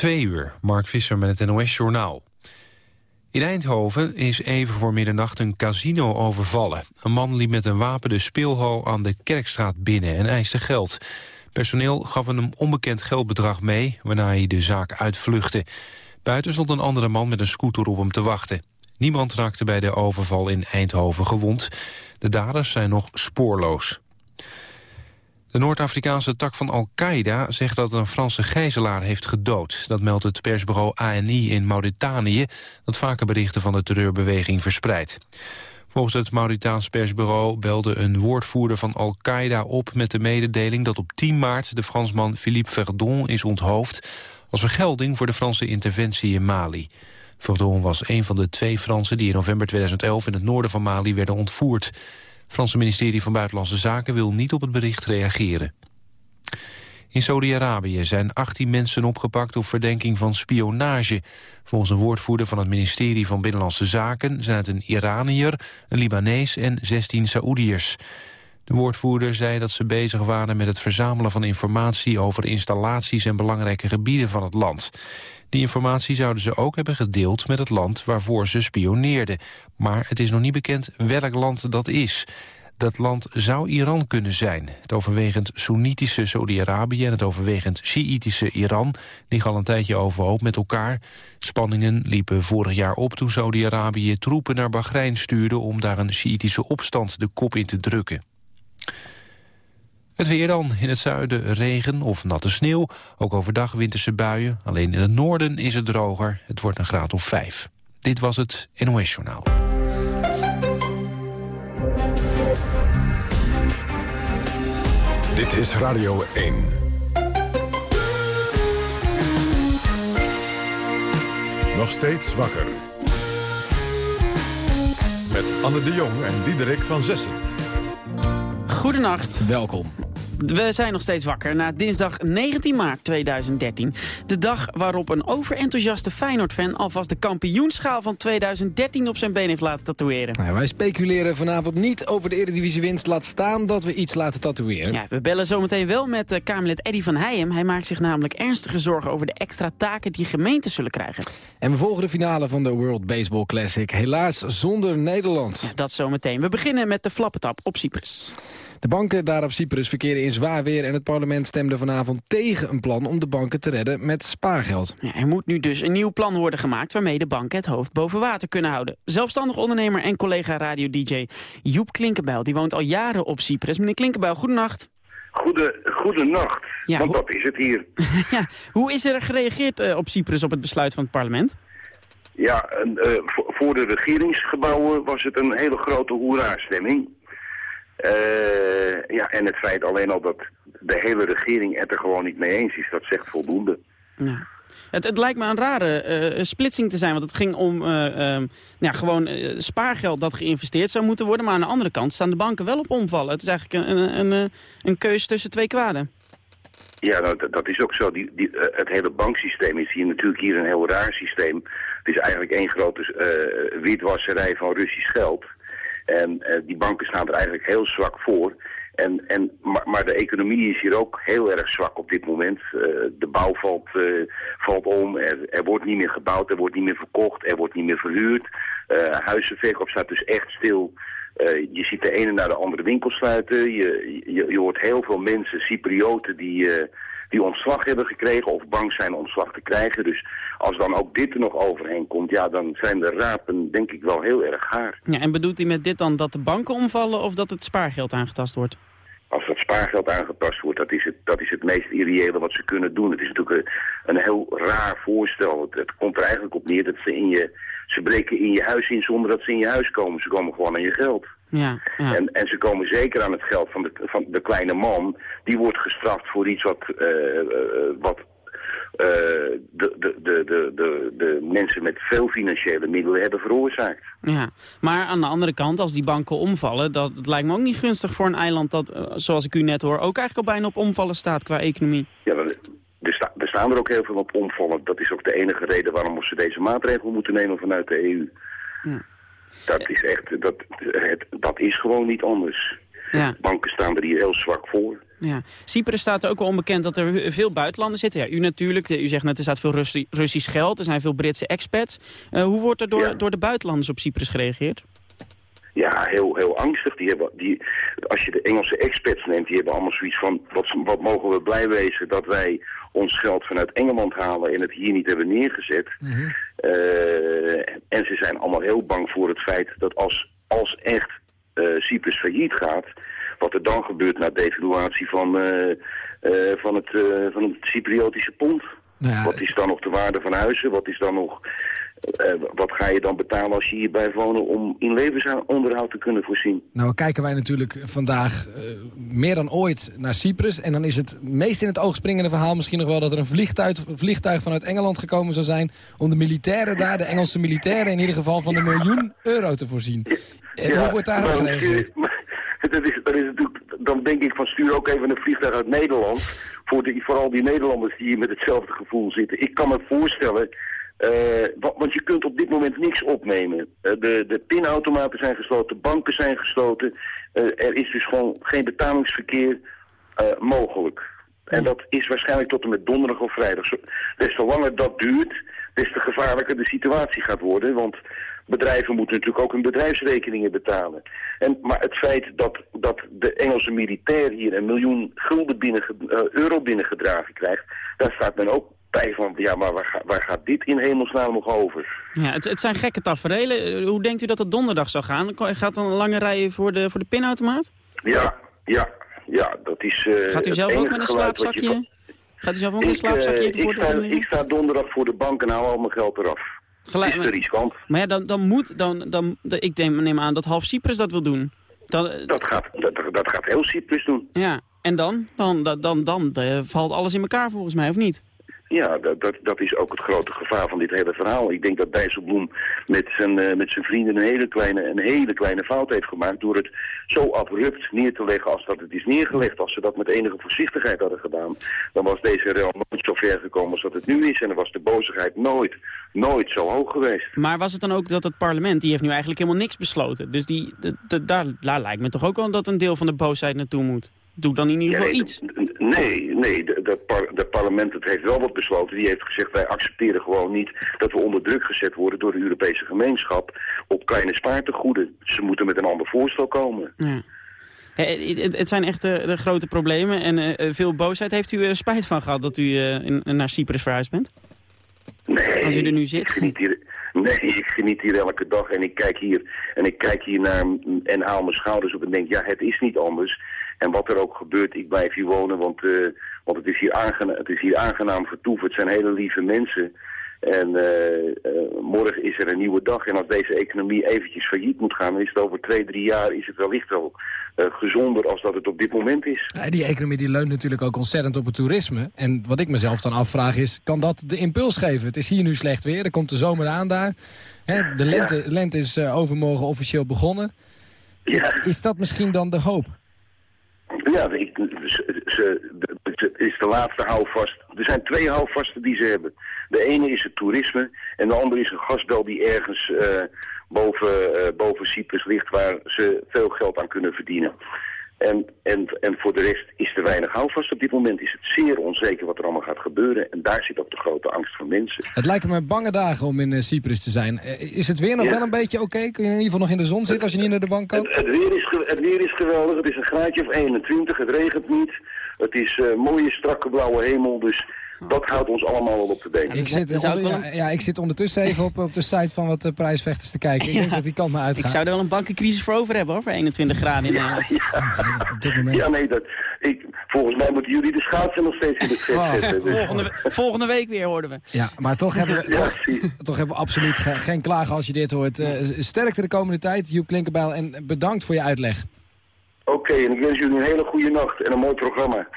Twee uur, Mark Visser met het NOS-journaal. In Eindhoven is even voor middernacht een casino overvallen. Een man liep met een wapen de speelhal aan de Kerkstraat binnen en eiste geld. Personeel gaf een onbekend geldbedrag mee, waarna hij de zaak uitvluchtte. Buiten stond een andere man met een scooter op hem te wachten. Niemand raakte bij de overval in Eindhoven gewond. De daders zijn nog spoorloos. De Noord-Afrikaanse tak van Al-Qaeda zegt dat een Franse gijzelaar heeft gedood. Dat meldt het persbureau ANI in Mauritanië... dat vaker berichten van de terreurbeweging verspreidt. Volgens het Mauritaans persbureau belde een woordvoerder van Al-Qaeda op... met de mededeling dat op 10 maart de Fransman Philippe Verdon is onthoofd... als vergelding voor de Franse interventie in Mali. Verdon was een van de twee Fransen die in november 2011... in het noorden van Mali werden ontvoerd. Franse ministerie van Buitenlandse Zaken wil niet op het bericht reageren. In Saudi-Arabië zijn 18 mensen opgepakt op verdenking van spionage. Volgens een woordvoerder van het ministerie van Binnenlandse Zaken... zijn het een Iranier, een Libanees en 16 Saoediërs. De woordvoerder zei dat ze bezig waren met het verzamelen van informatie... over installaties en belangrijke gebieden van het land. Die informatie zouden ze ook hebben gedeeld met het land waarvoor ze spioneerden. Maar het is nog niet bekend welk land dat is. Dat land zou Iran kunnen zijn. Het overwegend Soenitische Saudi-Arabië en het overwegend Sjiitische Iran liggen al een tijdje overhoop met elkaar. Spanningen liepen vorig jaar op toen Saudi-Arabië troepen naar Bahrein stuurde om daar een Sjiitische opstand de kop in te drukken. Het weer dan. In het zuiden regen of natte sneeuw. Ook overdag winterse buien. Alleen in het noorden is het droger. Het wordt een graad of vijf. Dit was het NOS Journaal. Dit is Radio 1. Nog steeds wakker. Met Anne de Jong en Diederik van Zessen. Goedenacht. Welkom. We zijn nog steeds wakker na dinsdag 19 maart 2013. De dag waarop een overenthousiaste Feyenoord-fan... alvast de kampioenschaal van 2013 op zijn been heeft laten tatoeëren. Nou, wij speculeren vanavond niet over de Eredivisie-winst. Laat staan dat we iets laten tatoeëren. Ja, we bellen zometeen wel met uh, Kamerlid Eddy van Heijem. Hij maakt zich namelijk ernstige zorgen over de extra taken die gemeenten zullen krijgen. En we volgen de finale van de World Baseball Classic. Helaas zonder Nederland. Ja, dat zometeen. We beginnen met de flappetap op Cyprus. De banken daar op Cyprus verkeren in zwaar weer... en het parlement stemde vanavond tegen een plan om de banken te redden met spaargeld. Ja, er moet nu dus een nieuw plan worden gemaakt... waarmee de banken het hoofd boven water kunnen houden. Zelfstandig ondernemer en collega radio-dj Joep Klinkenbijl... die woont al jaren op Cyprus. Meneer Klinkenbijl, goedenacht. Goede, goedenacht, Ja, want dat is het hier. ja, hoe is er gereageerd eh, op Cyprus op het besluit van het parlement? Ja, en, eh, voor- voor de regeringsgebouwen was het een hele grote hoera-stemming. Eh, ja, en het feit alleen al dat de hele regering het er gewoon niet mee eens is, dat zegt voldoende. Ja. Het, het lijkt me een rare eh, splitsing te zijn, want het ging om eh, ehm, ja, gewoon spaargeld dat geïnvesteerd zou moeten worden. Maar aan de andere kant staan de banken wel op omvallen. Het is eigenlijk een, een, een, een keus tussen twee kwaden. Ja, nou, dat, dat is ook zo. Die, die, het hele banksysteem is hier natuurlijk hier een heel raar systeem. Het is eigenlijk één grote witwasserij van Russisch geld. En eh, die banken staan er eigenlijk heel zwak voor. En, en, maar, maar de economie is hier ook heel erg zwak op dit moment. Eh, de bouw valt, eh, valt om, er, er wordt niet meer gebouwd, er wordt niet meer verkocht, er wordt niet meer verhuurd. Huizenverkoop staat dus echt stil. Eh, je ziet de ene naar de andere winkel sluiten. Je, je, je hoort heel veel mensen, Cyprioten, die, eh, die ontslag hebben gekregen of bang zijn ontslag te krijgen. Dus als dan ook dit er nog overheen komt, ja, dan zijn de rapen denk ik wel heel erg gaar. Ja, en bedoelt u met dit dan dat de banken omvallen of dat het spaargeld aangetast wordt? Als dat spaargeld aangetast wordt, dat is het, dat is het meest irreële wat ze kunnen doen. Het is natuurlijk een, een heel raar voorstel. Het, het komt er eigenlijk op neer dat ze in je... Ze breken in je huis in zonder dat ze in je huis komen. Ze komen gewoon aan je geld. Ja, ja. En, en ze komen zeker aan het geld van de, van de kleine man. Die wordt gestraft voor iets wat, eh, eh, wat eh, de, de, de, de, de, mensen met veel financiële middelen hebben veroorzaakt. ja. Maar aan de andere kant, als die banken omvallen... Dat, dat lijkt me ook niet gunstig voor een eiland dat, zoals ik u net hoor... ook eigenlijk al bijna op omvallen staat qua economie. Ja, maar er, sta, er staan er ook heel veel op omvallen. Dat is ook de enige reden waarom ze deze maatregel moeten nemen vanuit de EU. Ja. Dat is echt, dat, het, dat is gewoon niet anders. Ja. Banken staan er hier heel zwak voor. Ja. Cyprus staat er ook wel onbekend dat er veel buitenlanders zitten. Ja, u natuurlijk, u zegt net er staat veel Russi Russisch geld, er zijn veel Britse expats. Uh, hoe wordt er door, Ja. door de buitenlanders op Cyprus gereageerd? Ja, heel, heel angstig. Die hebben, die, als je de Engelse experts neemt, die hebben allemaal zoiets van... Wat, wat mogen we blij wezen dat wij ons geld vanuit Engeland halen en het hier niet hebben neergezet. Eh, en ze zijn allemaal heel bang voor het feit dat als, als echt eh, Cyprus failliet gaat... wat er dan gebeurt na devaluatie van, eh, van, het, van het Cypriotische pond. Nou ja, Wat is dan nog de waarde van huizen? Wat is dan nog... eh, wat ga je dan betalen als je hier blijft wonen om in levensonderhoud te kunnen voorzien? Nou kijken wij natuurlijk vandaag eh, meer dan ooit naar Cyprus. En dan is het meest in het oog springende verhaal misschien nog wel... dat er een vliegtuig, vliegtuig vanuit Engeland gekomen zou zijn... om de militairen daar, de Engelse militairen... in ieder geval van een miljoen euro te voorzien. En hoe wordt daarop maar hoe gereageerd? stuur- maar Dat is, dat is natuurlijk, dan denk ik van stuur ook even een vliegtuig uit Nederland. Voor, de, voor al die Nederlanders die hier met hetzelfde gevoel zitten. Ik kan me voorstellen, eh, wa- want je kunt op dit moment niks opnemen. Eh, de, de pinautomaten zijn gesloten, banken zijn gesloten. Eh, er is dus gewoon geen betalingsverkeer mogelijk. En dat is waarschijnlijk tot en met donderdag of vrijdag. Des te langer dat duurt, des te gevaarlijker de situatie gaat worden. Want bedrijven moeten natuurlijk ook hun bedrijfsrekeningen betalen. En, maar het feit dat, dat de Engelse militair hier een miljoen gulden binnen, euro binnengedragen krijgt... daar staat men ook bij van, ja, maar waar, ga- waar gaat dit in hemelsnaam nog over? Ja, het, het zijn gekke tafereelen. Eh, Hoe denkt u dat het donderdag zou gaan? Gaat dan een lange rijen voor de, voor de pinautomaat? Ja, ja, ja, dat is... eh, Gaat u zelf ook met een je slaapzakje? Gaat u zelf ook met een slaapzakje Ik, eh, voor ik, sta, ik sta donderdag voor de bank en hou al mijn geld eraf. Gelijk- is te riskant. Maar ja, dan, dan moet, dan, dan, ik neem, neem aan dat half Cyprus dat wil doen. Dan, eh, Dat gaat, dat, dat gaat heel Cyprus doen. ja, en dan? Dan, dan, dan, dan eh, valt alles in elkaar volgens mij, of niet? Ja, dat, dat, dat is ook het grote gevaar van dit hele verhaal. Ik denk dat Dijsselbloem met zijn, eh, met zijn vrienden een hele, kleine, een hele kleine fout heeft gemaakt... door het zo abrupt neer te leggen als dat het is neergelegd. Als ze dat met enige voorzichtigheid hadden gedaan... dan was deze rel nooit zo ver gekomen als dat het nu is. En dan was de bozigheid nooit, nooit zo hoog geweest. Maar was het dan ook dat het parlement, die heeft nu eigenlijk helemaal niks besloten. Dus die, daar, daar lijkt me toch ook wel dat een deel van de boosheid naartoe moet. Doe dan in ieder Ja, geval nee, iets. Nee, nee, de- dat par, de parlement het heeft wel wat besloten. Die heeft gezegd, wij accepteren gewoon niet dat we onder druk gezet worden door de Europese gemeenschap op kleine spaartegoeden. Ze moeten met een ander voorstel komen. Ja. Hé, Het, het zijn echt eh, de grote problemen en eh, eh, veel boosheid. Heeft u er spijt van gehad dat u eh, naar Cyprus verhuisd bent? Nee, Als u er nu zit? Ik geniet hier, nee, ik geniet hier elke dag en ik kijk hier, en ik kijk hier naar en haal mijn schouders op en denk, ja, het is niet anders. En wat er ook gebeurt, ik blijf hier wonen, want, eh, want het, is hier aangena het is hier aangenaam vertoeven. Het zijn hele lieve mensen. En eh, eh, morgen is er een nieuwe dag. En als deze economie eventjes failliet moet gaan, dan is het over twee, drie jaar is het wellicht wel gezonder als dat het op dit moment is. Ja, die economie die leunt natuurlijk ook ontzettend op het toerisme. En wat ik mezelf dan afvraag is, kan dat de impuls geven? Het is hier nu slecht weer, er komt de zomer aan daar. Hè, de lente, lente is overmorgen officieel begonnen. Ja. Is dat misschien dan de hoop? Ja, ze, is de laatste houvast. Er zijn twee houvasten die ze hebben. De ene is het toerisme en de andere is een gasbel die ergens eh, boven, eh, boven Cyprus ligt waar ze veel geld aan kunnen verdienen. En, en, en voor de rest is er weinig houvast. Op dit moment is het zeer onzeker wat er allemaal gaat gebeuren. En daar zit ook de grote angst van mensen. Het lijken me bange dagen om in eh, Cyprus te zijn. Eh, is het weer nog Ja. wel een beetje oké? Kun je in ieder geval nog in de zon zitten als je niet naar de bank kan? Het, het, weer is, het weer is geweldig. Het is een graadje of 21. Het regent niet. Het is eh, mooie, strakke blauwe hemel. Dus dat houdt ons allemaal wel op de been. Ik zit, onder- ja, ja, ik zit ondertussen even op, op de site van wat eh, prijsvechters te kijken. Ik denk dat die kant me Ik uitgaat. zou er wel een bankencrisis voor over hebben hoor, voor 21 graden in Nederland. Op dit moment. Ja, nee, dat, ik, volgens mij moeten jullie de schaatsen nog steeds in het vet Oh. zetten. Dus, Volgende, we- volgende week weer hoorden we. Ja, maar toch hebben we, ja, toch, hebben we absoluut ge- geen klagen als je dit hoort. Eh, sterkte de komende tijd, Joep Klinkenbijl. En bedankt voor je uitleg. Oké, en ik wens jullie een hele goede nacht en een mooi programma.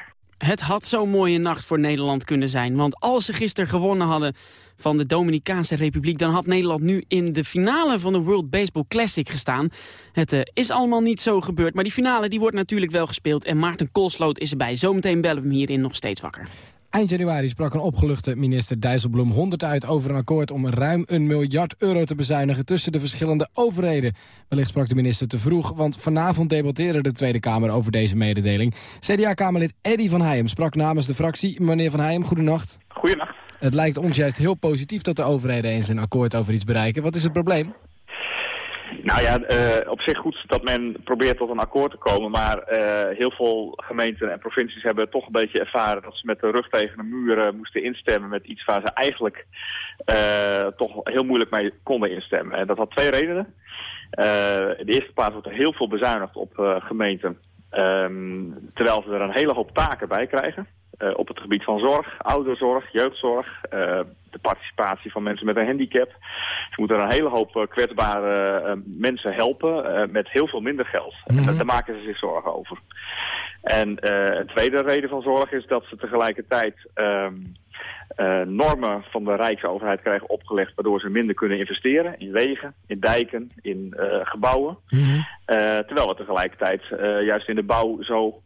Het had zo'n mooie nacht voor Nederland kunnen zijn. Want als ze gisteren gewonnen hadden van de Dominicaanse Republiek... dan had Nederland nu in de finale van de World Baseball Classic gestaan. Het eh, is allemaal niet zo gebeurd. Maar die finale die wordt natuurlijk wel gespeeld. En Maarten Koolsloot is erbij. Zometeen bellen we hem hierin nog steeds wakker. Eind januari sprak een opgeluchte minister Dijsselbloem 100 uit over een akkoord om ruim een miljard euro te bezuinigen tussen de verschillende overheden. Wellicht sprak de minister te vroeg, want vanavond debatteerde de Tweede Kamer over deze mededeling. CDA-kamerlid Eddy van Heijem sprak namens de fractie. Meneer van Heijem, goedenacht. Goedenacht. Het lijkt ons juist heel positief dat de overheden eens een akkoord over iets bereiken. Wat is het probleem? Nou ja, uh, op zich goed dat men probeert tot een akkoord te komen. Maar uh, heel veel gemeenten en provincies hebben toch een beetje ervaren... dat ze met de rug tegen de muur uh, moesten instemmen met iets waar ze eigenlijk toch heel moeilijk mee konden instemmen. En dat had twee redenen. in de eerste plaats wordt er heel veel bezuinigd op gemeenten. Um, terwijl ze er een hele hoop taken bij krijgen. op het gebied van zorg, ouderzorg, jeugdzorg de participatie van mensen met een handicap. Ze moeten een hele hoop eh, kwetsbare uh, mensen helpen uh, met heel veel minder geld. Mm -hmm. Daar maken ze zich zorgen over. En een tweede reden van zorg is dat ze tegelijkertijd um, normen van de Rijksoverheid krijgen opgelegd... waardoor ze minder kunnen investeren in wegen, in dijken, in gebouwen. Mm -hmm. terwijl we tegelijkertijd juist in de bouw zo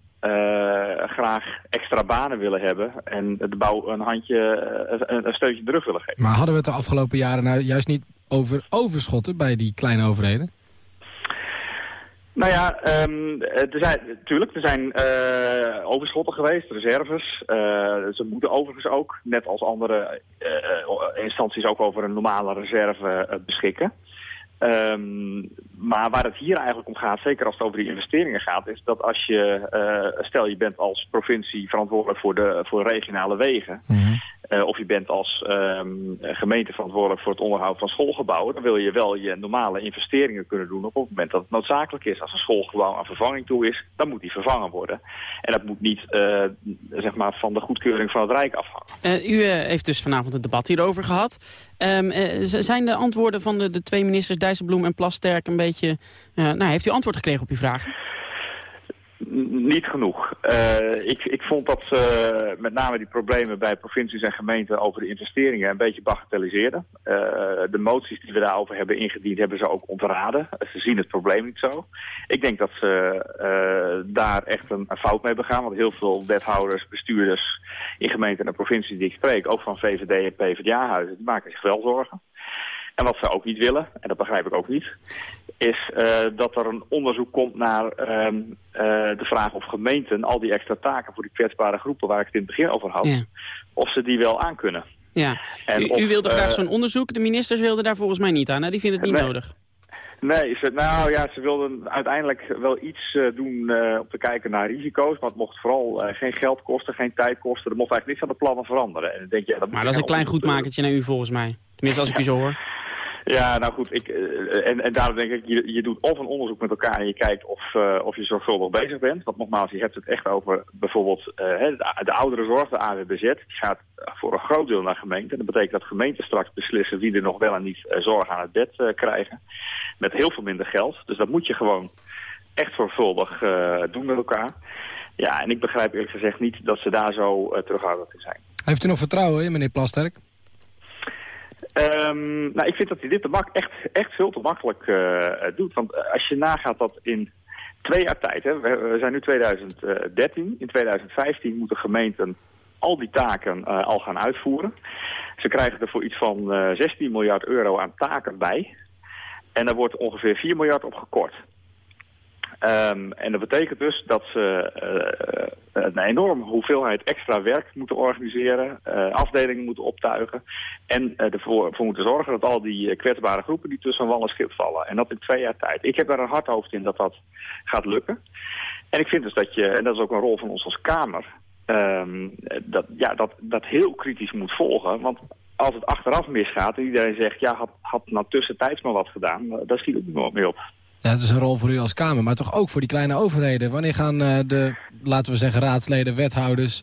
graag extra banen willen hebben en de bouw een handje, een, een steuntje terug willen geven. Maar hadden we het de afgelopen jaren nou juist niet over overschotten bij die kleine overheden? Nou ja, um, er zijn, natuurlijk, er zijn uh, overschotten geweest, reserves. Uh, ze moeten overigens ook, net als andere instanties, ook over een normale reserve beschikken. Um, maar waar het hier eigenlijk om gaat, zeker als het over die investeringen gaat, is dat als je, stel je bent als provincie verantwoordelijk voor de voor regionale wegen, mm. Uh, of je bent als um, gemeente verantwoordelijk voor het onderhoud van schoolgebouwen, dan wil je wel je normale investeringen kunnen doen op het moment dat het noodzakelijk is. Als een schoolgebouw aan vervanging toe is, dan moet die vervangen worden. En dat moet niet uh, zeg maar van de goedkeuring van het Rijk afhangen. u heeft dus vanavond het debat hierover gehad. Um, zijn de antwoorden van de, de twee ministers Dijsselbloem en Plasterk een beetje... Nou, heeft u antwoord gekregen op uw vragen? Niet genoeg. Uh, ik, ik vond dat ze uh, met name die problemen bij provincies en gemeenten over de investeringen een beetje bagatelliseerden. Uh, de moties die we daarover hebben ingediend hebben ze ook ontraden. Ze zien het probleem niet zo. Ik denk dat ze daar echt een, een, fout mee begaan. Want heel veel wethouders, bestuurders in gemeenten en provincies die ik spreek, ook van VVD en PvdA-huizen, die maken zich wel zorgen. En wat ze ook niet willen, en dat begrijp ik ook niet, is uh, dat er een onderzoek komt naar uh, uh, de vraag of gemeenten al die extra taken voor die kwetsbare groepen waar ik het in het begin over had, ja. of ze die wel aankunnen. Ja, en u, of, u wilde graag zo'n onderzoek, de ministers wilden daar volgens mij niet aan, hè? die vinden het niet nee. nodig. Nee, ze, nou ja, ze wilden uiteindelijk wel iets uh, doen uh, om te kijken naar risico's. Maar het mocht vooral uh, geen geld kosten, geen tijd kosten. Er mocht eigenlijk niks aan de plannen veranderen. En dan denk je, ja, dat maar dat is een klein goedmakertje naar u volgens mij. Tenminste, als ik u zo hoor. Ja, nou goed, ik, uh, en, en daarom denk ik, je, je doet of een onderzoek met elkaar en je kijkt of, uh, of je zorgvuldig bezig bent. Want nogmaals, je hebt het echt over bijvoorbeeld uh, de, de oudere zorg, de AWBZ, gaat voor een groot deel naar gemeenten. Dat betekent dat gemeenten straks beslissen wie er nog wel en niet zorg aan het bed krijgen. Met heel veel minder geld. Dus dat moet je gewoon echt zorgvuldig doen met elkaar. Ja, en ik begrijp eerlijk gezegd niet dat ze daar zo terughoudend in zijn. Heeft u nog vertrouwen in meneer Plasterk? Um, nou, ik vind dat hij dit te mak echt, echt veel te makkelijk uh, doet. Want als je nagaat dat in twee jaar tijd, hè, we, zijn nu 2013, in 2015 moeten gemeenten al die taken uh, al gaan uitvoeren. Ze krijgen er voor iets van uh, 16 miljard euro aan taken bij. En daar wordt ongeveer 4 miljard op gekort. Um, en dat betekent dus dat ze uh, een enorme hoeveelheid extra werk moeten organiseren, uh, afdelingen moeten optuigen en ervoor voor moeten zorgen dat al die kwetsbare groepen die tussen wal en schip vallen. En dat in twee jaar tijd. Ik heb daar een hard hoofd in dat dat gaat lukken. En ik vind dus dat je, en dat is ook een rol van ons als Kamer, um, dat, ja, dat, dat heel kritisch moet volgen. Want als het achteraf misgaat en iedereen zegt, ja, had, had nou tussentijds maar wat gedaan, daar schiet ook niet meer op. Ja, het is een rol voor u als Kamer, maar toch ook voor die kleine overheden. Wanneer gaan uh, de, laten we zeggen, raadsleden, wethouders,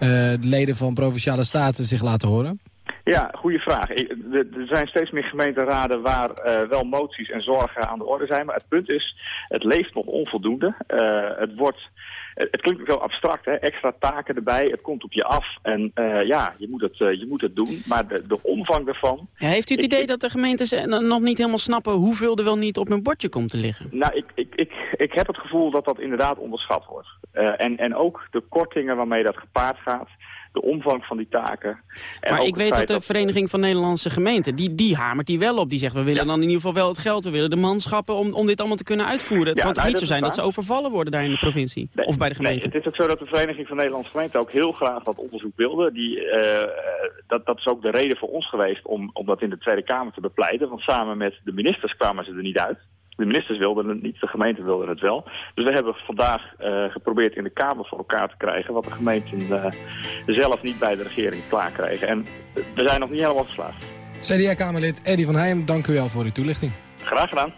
uh, leden van Provinciale Staten zich laten horen? Ja, goede vraag. Er zijn steeds meer gemeenteraden waar uh, wel moties en zorgen aan de orde zijn. Maar het punt is, het leeft nog onvoldoende. Het wordt... Het klinkt wel abstract, hè? extra taken erbij, het komt op je af. En uh, ja, je moet, het, uh, je moet het doen, maar de, de omvang daarvan... Ja, heeft u het ik, idee dat de gemeentes nog niet helemaal snappen hoeveel er wel niet op hun bordje komt te liggen? Nou, ik, ik, ik, ik heb het gevoel dat dat inderdaad onderschat wordt. Uh, en, en ook de kortingen waarmee dat gepaard gaat de omvang van die taken. En maar ik weet dat de Vereniging van Nederlandse Gemeenten, die, die hamert die wel op. Die zegt, we willen Ja. dan in ieder geval wel het geld, we willen de manschappen om, om dit allemaal te kunnen uitvoeren. Het Ja, kan niet zo zijn dat ze overvallen worden daar in de provincie? Nee, of bij de gemeente? Nee, het is ook zo dat de Vereniging van Nederlandse Gemeenten ook heel graag dat onderzoek wilde. Die, eh, dat, dat is ook de reden voor ons geweest om, om dat in de Tweede Kamer te bepleiten. Want samen met de ministers kwamen ze er niet uit. De ministers wilden het niet, de gemeenten wilden het wel. Dus we hebben vandaag eh, geprobeerd in de Kamer voor elkaar te krijgen... wat de gemeenten eh, zelf niet bij de regering klaar kregen. En we zijn nog niet helemaal geslaagd. CDA-Kamerlid Eddy van Heijem, dank u wel voor uw toelichting. Graag gedaan.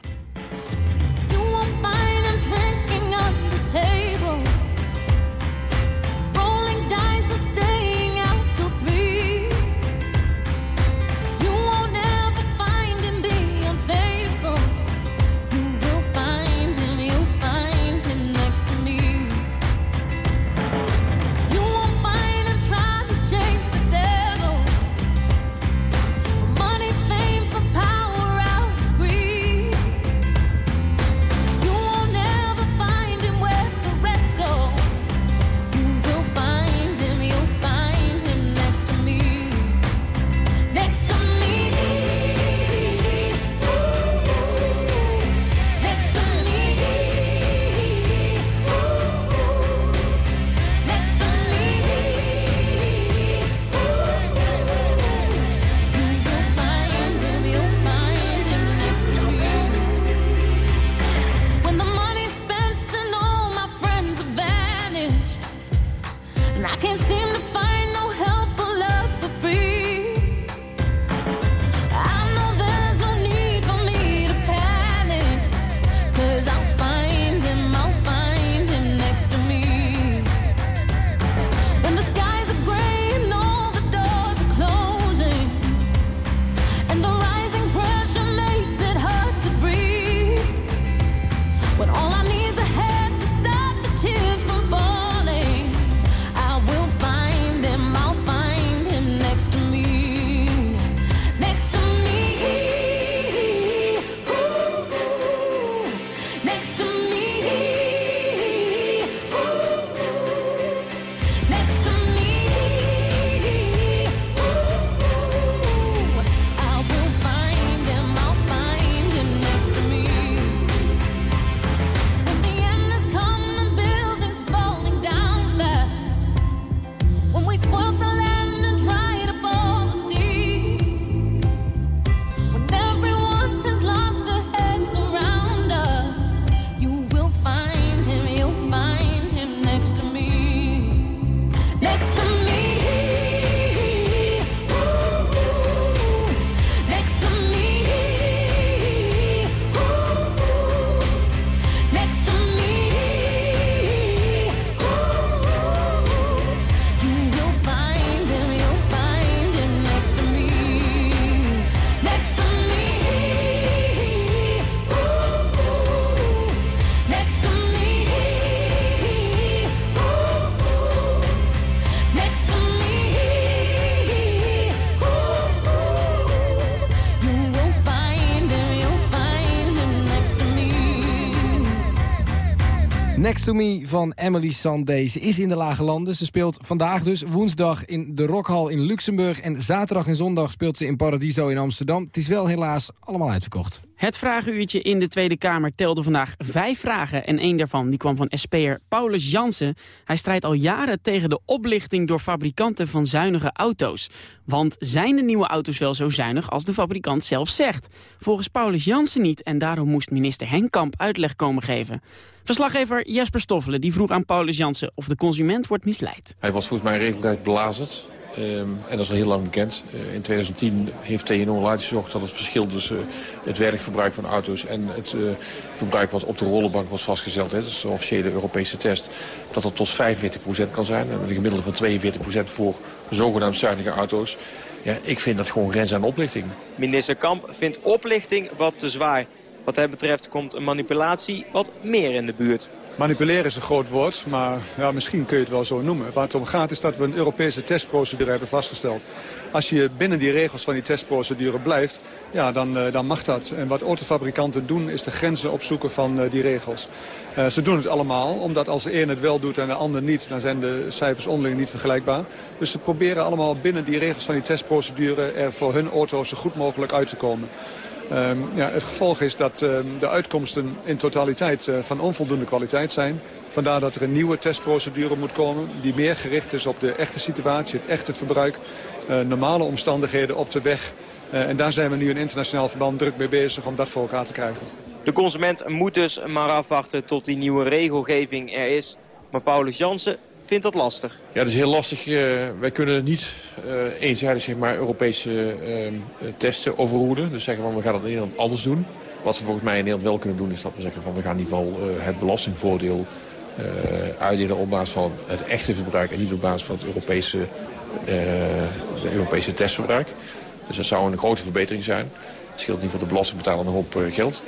Next to van Emily Sandé. Is in de Lage Landen. Ze speelt vandaag dus woensdag in de Rockhal in Luxemburg. En zaterdag en zondag speelt ze in Paradiso in Amsterdam. Het is wel helaas allemaal uitverkocht. Het vragenuurtje in de Tweede Kamer telde vandaag vijf vragen. En één daarvan die kwam van SP'er Paulus Jansen. Hij strijdt al jaren tegen de oplichting door fabrikanten van zuinige auto's. Want zijn de nieuwe auto's wel zo zuinig als de fabrikant zelf zegt? Volgens Paulus Jansen niet en daarom moest minister Henkamp uitleg komen geven. Verslaggever Jesper Stoffelen die vroeg aan Paulus Jansen of de consument wordt misleid. Hij was volgens mij redelijk belazerd. Ehm, en dat is al heel lang bekend. Eh, in 2010 heeft TNO uitgezocht dat het verschil tussen eh, het werkverbruik van auto's en het eh, verbruik wat op de rollenbank was vastgesteld, hè, dat is de officiële Europese test, dat dat tot 45% kan zijn. En een gemiddelde van 42% voor zogenaamd zuinige auto's. Ja, ik vind dat gewoon grens aan oplichting. Minister Kamp vindt oplichting wat te zwaar. Wat hem betreft komt een manipulatie wat meer in de buurt. Manipuleren is een groot woord, maar ja, misschien kun je het wel zo noemen. Waar het om gaat is dat we een Europese testprocedure hebben vastgesteld. Als je binnen die regels van die testprocedure blijft, ja, dan, eh, dan mag dat. En wat autofabrikanten doen is de grenzen opzoeken van eh, die regels. Eh, ze doen het allemaal, omdat als de een het wel doet en de ander niet... dan zijn de cijfers onderling niet vergelijkbaar. Dus ze proberen allemaal binnen die regels van die testprocedure... er voor hun auto's zo goed mogelijk uit te komen. Ehm, ja, het gevolg is dat ehm, de uitkomsten in totaliteit eh, van onvoldoende kwaliteit zijn. Vandaar dat er een nieuwe testprocedure moet komen die meer gericht is op de echte situatie, het echte verbruik, eh, normale omstandigheden op de weg. Eh, en daar zijn we nu in internationaal verband druk mee bezig om dat voor elkaar te krijgen. De consument moet dus maar afwachten tot die nieuwe regelgeving er is. Maar Paulus Jansen vindt dat lastig. Ja, dat is heel lastig. Eh, wij kunnen niet eh, eenzijdig zeg maar, Europese eh, testen overroeden. Dus zeggen van we gaan het in Nederland anders doen. Wat we volgens mij in Nederland wel kunnen doen is dat we zeggen van we gaan in ieder geval het belastingvoordeel uitdelen op basis van het echte verbruik en niet op basis van het Europese, Europese testverbruik. Dus dat zou een grote verbetering zijn. Het scheelt niet voor de belastingbetaler een hoop geld.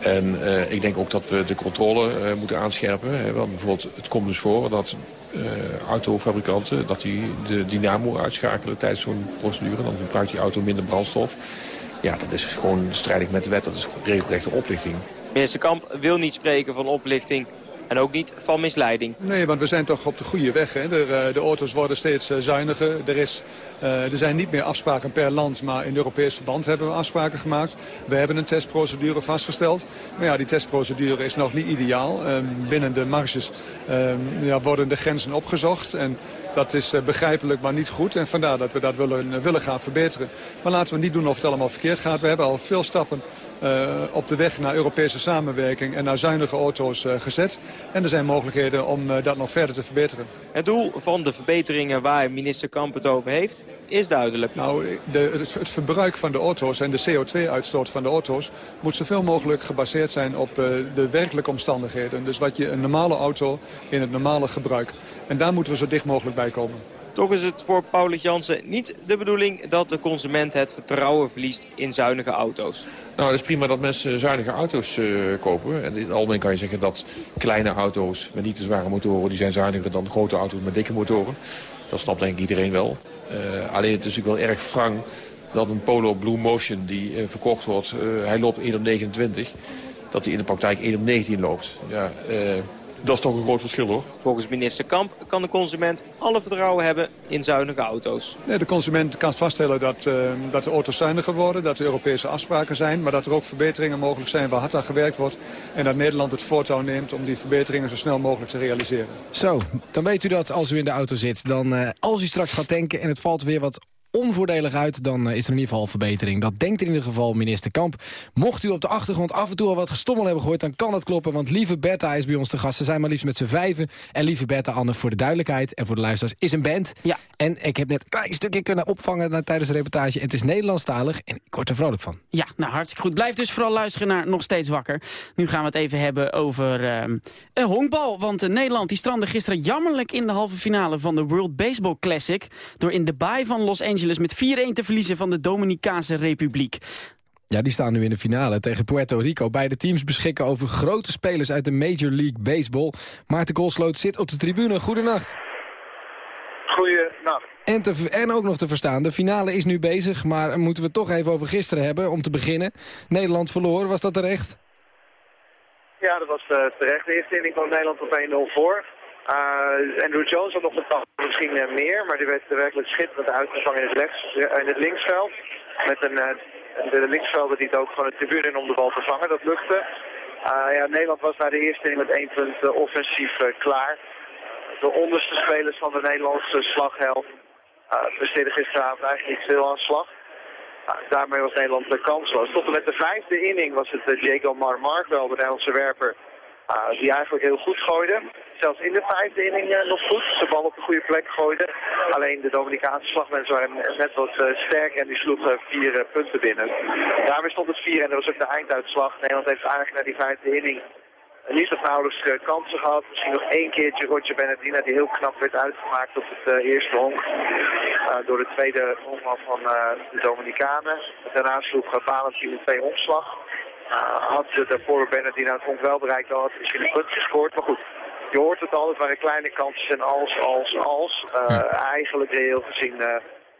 En uh, ik denk ook dat we de controle uh, moeten aanscherpen. Hè, want bijvoorbeeld, het komt dus voor dat uh, autofabrikanten dat die de dynamo uitschakelen tijdens zo'n procedure. Dan gebruikt die auto minder brandstof. Ja, dat is gewoon strijdig met de wet. Dat is regelrechte oplichting. Minister Kamp wil niet spreken van oplichting en ook niet van misleiding. Nee, want we zijn toch op de goede weg. Hè? De, eh, de auto's worden steeds eh, zuiniger. Er, is, uh, er zijn niet meer afspraken per land, maar in Europese verband hebben we afspraken gemaakt. We hebben een testprocedure vastgesteld. Maar ja, die testprocedure is nog niet ideaal. Uh, binnen de marges ehm, ja, worden de grenzen opgezocht. En dat is begrijpelijk, maar niet goed. En vandaar dat we dat willen, willen gaan verbeteren. Maar laten we niet doen of het allemaal verkeerd gaat. We hebben al veel stappen op de weg naar Europese samenwerking en naar zuinige auto's uh, gezet. En er zijn mogelijkheden om uh, dat nog verder te verbeteren. Het doel van de verbeteringen waar minister Kamp het over heeft, is duidelijk. Nou, de, het, het, verbruik van de auto's en de CO2-uitstoot van de auto's moet zoveel mogelijk gebaseerd zijn op de werkelijke omstandigheden. Dus wat je een normale auto in het normale gebruik. En daar moeten we zo dicht mogelijk bij komen. Toch is het voor Paulus Jansen niet de bedoeling dat de consument het vertrouwen verliest in zuinige auto's. Nou, het is prima dat mensen zuinige auto's uh, kopen. En in het algemeen kan je zeggen dat kleine auto's met niet te zware motoren... die zijn zuiniger dan grote auto's met dikke motoren. Dat snapt denk ik iedereen wel. Uh, alleen het is natuurlijk wel erg wrang dat een Polo Blue Motion die uh, verkocht wordt... hij loopt 1 op 29, dat hij in de praktijk 1 op 19 loopt. Ja, dat is toch een groot verschil hoor. Volgens minister Kamp kan de consument alle vertrouwen hebben in zuinige auto's. Nee, de consument kan vaststellen dat, uh, dat de auto's zuiniger worden, dat er Europese afspraken zijn, maar dat er ook verbeteringen mogelijk zijn waar hard aan gewerkt wordt. En dat Nederland het voortouw neemt om die verbeteringen zo snel mogelijk te realiseren. Zo, dan weet u dat als u in de auto zit. Dan uh, als u straks gaat tanken en het valt weer wat onvoordelig uit, dan eh, is er in ieder geval verbetering. Dat denkt in ieder geval minister Kamp. Mocht u op de achtergrond af en toe al wat gestommel hebben gehoord... dan kan dat kloppen, want Lieve Bertha is bij ons te gast. Ze zijn maar liefst met z'n vijven. En Lieve Bertha, Anne, voor de duidelijkheid en voor de luisteraars, is een band. Ja. En ik heb net een klein stukje kunnen opvangen tijdens de reportage. En het is Nederlandstalig en ik word er vrolijk van. Ja, nou hartstikke goed. Blijf dus vooral luisteren naar Nog Steeds Wakker. Nu gaan we het even hebben over uh, honkbal. Want uh, Nederland die strandde gisteren jammerlijk in de halve finale... van de World Baseball Classic... door in de baai van Los Angeles met 4-1 te verliezen van de Dominicaanse Republiek. Ja, die staan nu in de finale tegen Puerto Rico. Beide teams beschikken over grote spelers uit de Major League Baseball. Maarten Koolsloot zit op de tribune. Goedenacht. Goedenacht. En, te, en ook nog te verstaan, de finale is nu bezig, maar moeten we het toch even over gisteren hebben, om te beginnen. Nederland verloor, was dat terecht? Ja, dat was uh, terecht. De eerste inning kwam Nederland op 1-0 voor. Uh, Andrew Jones had nog een misschien uh, meer, maar die werd werkelijk schitterend uitgevangen in het, rechts, in het linksveld. Met een, de linksvelder die het ook gewoon de tribune in om de bal te vangen. Dat lukte. ja, Nederland was na de eerste inning met één punt offensief klaar. De onderste spelers van de Nederlandse slaghelft presteerden gisteravond eigenlijk niet veel aan slag. daarmee was Nederland kansloos. Tot en met de vijfde inning was het Diego Marmarco, de Nederlandse werper, die eigenlijk heel goed gooide. Zelfs in de vijfde inning uh, nog goed. De bal op de goede plek gooide. Alleen de Dominicaanse slagmensen waren net wat uh, sterker en die sloegen vier punten binnen. Daarmee stond het vier en dat was ook de einduitslag. Nederland heeft eigenlijk naar die vijfde inning niet of nauwelijks kansen gehad. Misschien nog één keertje Roger Benedina die heel knap werd uitgemaakt op het eerste honk. door de tweede honkman van de Dominicanen. Daarna sloeg Valentin een twee omslag. Had de daarvoor Bernardino het vond wel bereikt, dan had misschien een punt gescoord. Maar goed, je hoort het al, het waren kleine kansjes en als, als, als. Uh, Eigenlijk reëel gezien uh,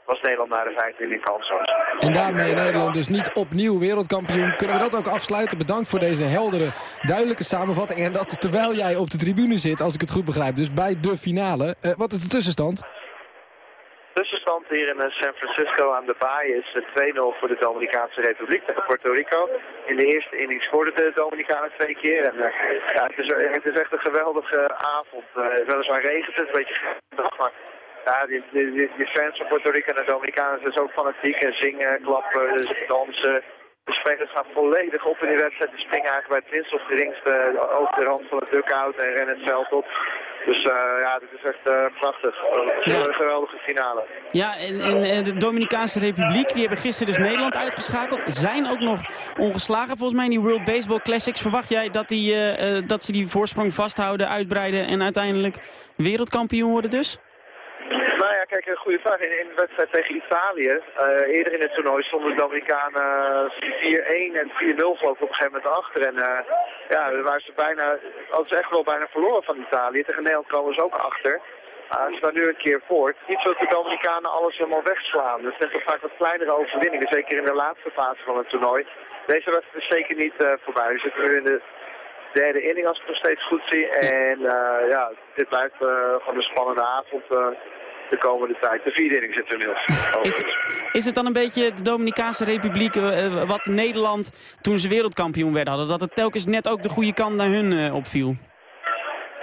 was Nederland naar de vijfde in kans. En daarmee Nederland dus niet opnieuw wereldkampioen. Kunnen we dat ook afsluiten? Bedankt voor deze heldere, duidelijke samenvatting. En dat terwijl jij op de tribune zit, als ik het goed begrijp. Dus bij de finale. Uh, wat is de tussenstand? Tussenstand hier in San Francisco aan de baai is 2-0 voor de Dominicaanse Republiek tegen Puerto Rico. In de eerste inning scoorden de Dominicanen twee keer. En, uh, ja, het, is, het is echt een geweldige avond. Weliswaar regent het, een beetje maar ja, die, fans van Puerto Rico en de Dominicanen zijn ook fanatiek en zingen, klappen, dus dansen. De spelers gaan volledig op in die wedstrijd. Die springen eigenlijk bij het minst of geringste over de rand van het dugout en rennen het veld op. Dus uh, ja, dit is echt uh, prachtig. Ja. Een geweldige finale. Ja, en, en, de Dominicaanse Republiek, die hebben gisteren dus Nederland uitgeschakeld. Zijn ook nog ongeslagen volgens mij in die World Baseball Classics. Verwacht jij dat, die, uh, dat ze die voorsprong vasthouden, uitbreiden en uiteindelijk wereldkampioen worden dus? Ja, kijk, een goede vraag. In, in de wedstrijd tegen Italië, uh, eerder in het toernooi stonden de Dominicanen 4-1 en 4-0 geloof ik op een gegeven moment achter. En uh, ja, daar waren ze bijna, hadden ze echt wel bijna verloren van Italië. Tegen Nederland komen ze ook achter. Uh, ze staan nu een keer voort. Niet zo dat de Dominicanen alles helemaal wegslaan. Dat zijn toch vaak wat kleinere overwinningen, zeker in de laatste fase van het toernooi. Deze wedstrijd is zeker niet uh, voorbij. We zitten nu in de derde inning als ik het nog steeds goed zie. En uh, ja, dit blijft uh, gewoon een spannende avond uh, de komende tijd. De vierde inning zit er inmiddels. Is, is het dan een beetje de Dominicaanse Republiek wat Nederland toen ze wereldkampioen werden hadden? Dat het telkens net ook de goede kant naar hun opviel?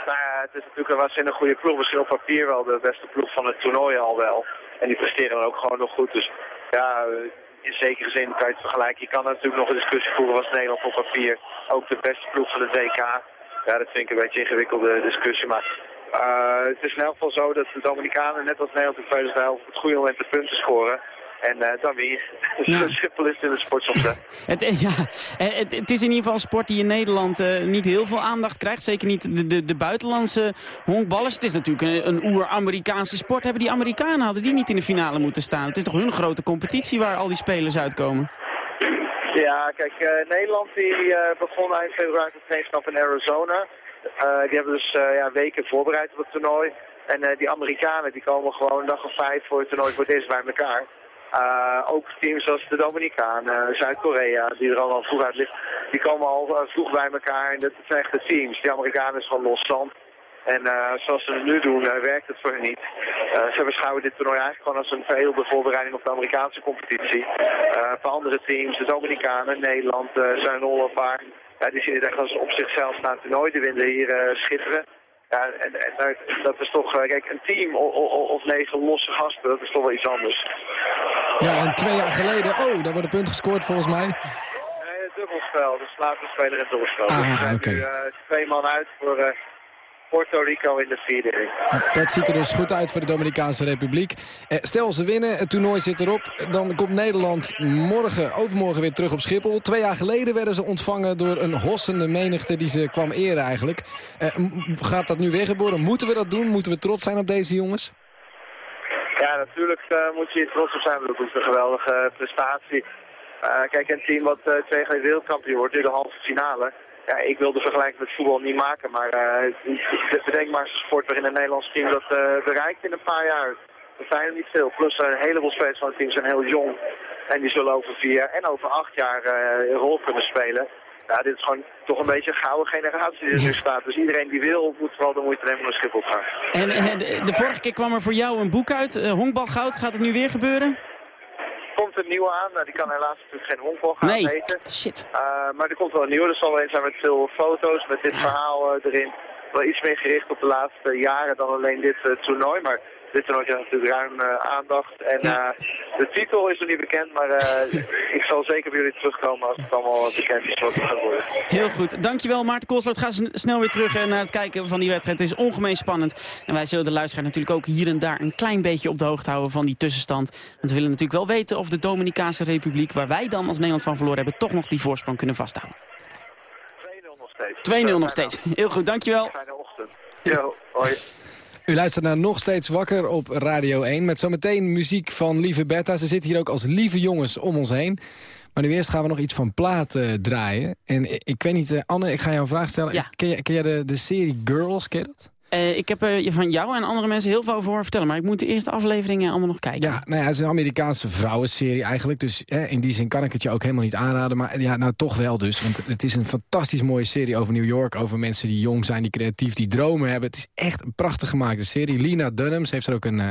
Nou ja, het is natuurlijk een waanzinnig goede ploeg. Misschien op papier wel de beste ploeg van het toernooi al wel. En die presteren dan ook gewoon nog goed. Dus ja, in zekere zin kan je het vergelijken. Je kan natuurlijk nog een discussie voeren, was Nederland op papier ook de beste ploeg van het WK. Ja, dat vind ik een beetje een ingewikkelde discussie, maar uh, het is in elk geval zo dat de Dominicanen, net als Nederland in 2011, het goede moment de punten scoren. En uh, dan weer. Ja. Schiphol is in de sport soms. het, ja, het, het, is in ieder geval een sport die in Nederland uh, niet heel veel aandacht krijgt. Zeker niet de, de, de buitenlandse honkballers. Het is natuurlijk een, een oer-Amerikaanse sport. Hebben die Amerikanen hadden die niet in de finale moeten staan? Het is toch hun grote competitie waar al die spelers uitkomen? Ja, kijk, uh, Nederland die begon eind februari het trainingskamp in Arizona. Uh, die hebben dus ja, weken voorbereid op het toernooi. En die Amerikanen die komen gewoon een dag of vijf voor het toernooi voor eerst bij elkaar. Ook teams als de Dominicanen, Zuid-Korea, die er al vroeg uit ligt, die komen al vroeg bij elkaar. En dat zijn de teams. Die Amerikanen is gewoon los zand. En zoals ze het nu doen, werkt het voor hen niet. Ze beschouwen dit toernooi eigenlijk gewoon als een verheelde voorbereiding op de Amerikaanse competitie. voor andere teams, de Dominicanen, Nederland, zijn al een paar. Ja, die zien het echt als op zichzelf staan toernooi. Die willen hier schitteren. Ja, en, en dat, is toch, kijk, een team of, of, of negen losse gasten, dat is toch wel iets anders. Ja, en twee jaar geleden, oh, daar wordt een punt gescoord volgens mij. Nee, dubbelspel, dus laatste speler in het dubbelspel. Ah, dus zijn nu twee man uit voor... Puerto Rico in de vierde inning. Dat ziet er dus goed uit voor de Dominicaanse Republiek. Eh, stel ze winnen, het toernooi zit erop. Dan komt Nederland morgen, overmorgen weer terug op Schiphol. Twee jaar geleden werden ze ontvangen door een hossende menigte die ze kwam eren eigenlijk. Eh, gaat dat nu weer gebeuren? Moeten we dat doen? Moeten we trots zijn op deze jongens? Ja, natuurlijk uh, moet je hier trots op zijn. Dat is een geweldige prestatie. Uh, kijk, een team wat uh, twee geleden wereldkampioen wordt, nu de halve finale ja, ik wil de vergelijking met voetbal niet maken, maar uh, bedenk maar eens een sport waarin een Nederlands team dat uh, bereikt in een paar jaar. Dat zijn er niet veel. Plus een heleboel spelers van het team zijn heel jong. En die zullen over vier en over acht jaar uh, een rol kunnen spelen. Ja, dit is gewoon toch een beetje een gouden generatie die er nu staat. Dus iedereen die wil, moet vooral de moeite nemen om naar Schiphol te gaan. En de, de vorige keer kwam er voor jou een boek uit, uh, Honkbalgoud. Gaat het nu weer gebeuren? Komt een nieuwe aan. Nou, die kan helaas natuurlijk geen honkbal gaan nee. Shit. Uh, maar er komt wel een nieuwe. Er zal wel eens zijn met veel foto's, met dit ja. verhaal uh, erin. Wel iets meer gericht op de laatste jaren dan alleen dit uh, toernooi. Maar dit toernooi heeft natuurlijk ruim aandacht. En ja. de titel is nog niet bekend, maar ik zal zeker bij jullie terugkomen als het allemaal bekend is wat het gaat worden. Heel goed. Dankjewel Maarten Koolsloot. Ga snel weer terug naar het kijken van die wedstrijd. Het is ongemeen spannend. En wij zullen de luisteraar natuurlijk ook hier en daar een klein beetje op de hoogte houden van die tussenstand. Want we willen natuurlijk wel weten of de Dominicaanse Republiek, waar wij dan als Nederland van verloren hebben, toch nog die voorsprong kunnen vasthouden. 2-0 nog steeds. 2-0 nog steeds. Heel goed, dankjewel. Fijne ochtend. Yo, hoi. U luistert naar Nog Steeds Wakker op Radio 1... met zometeen muziek van Lieve Bertha. Ze zitten hier ook als lieve jongens om ons heen. Maar nu eerst gaan we nog iets van plaat eh, draaien. En ik, ik weet niet, eh, Anne, ik ga jou een vraag stellen. Ja. Ken, jij, ken jij de, de serie Girls, ken je dat? Eh, ik heb er van jou en andere mensen heel veel over vertellen. Maar ik moet de eerste afleveringen allemaal nog kijken. Ja, nou ja, het is een Amerikaanse vrouwenserie eigenlijk. Dus in die zin kan ik het je ook helemaal niet aanraden. Maar ja, nou toch wel dus. Want het is een fantastisch mooie serie over New York. Over mensen die jong zijn, die creatief, die dromen hebben. Het is echt een prachtig gemaakte serie. Lina Dunham, heeft er ook een... eh,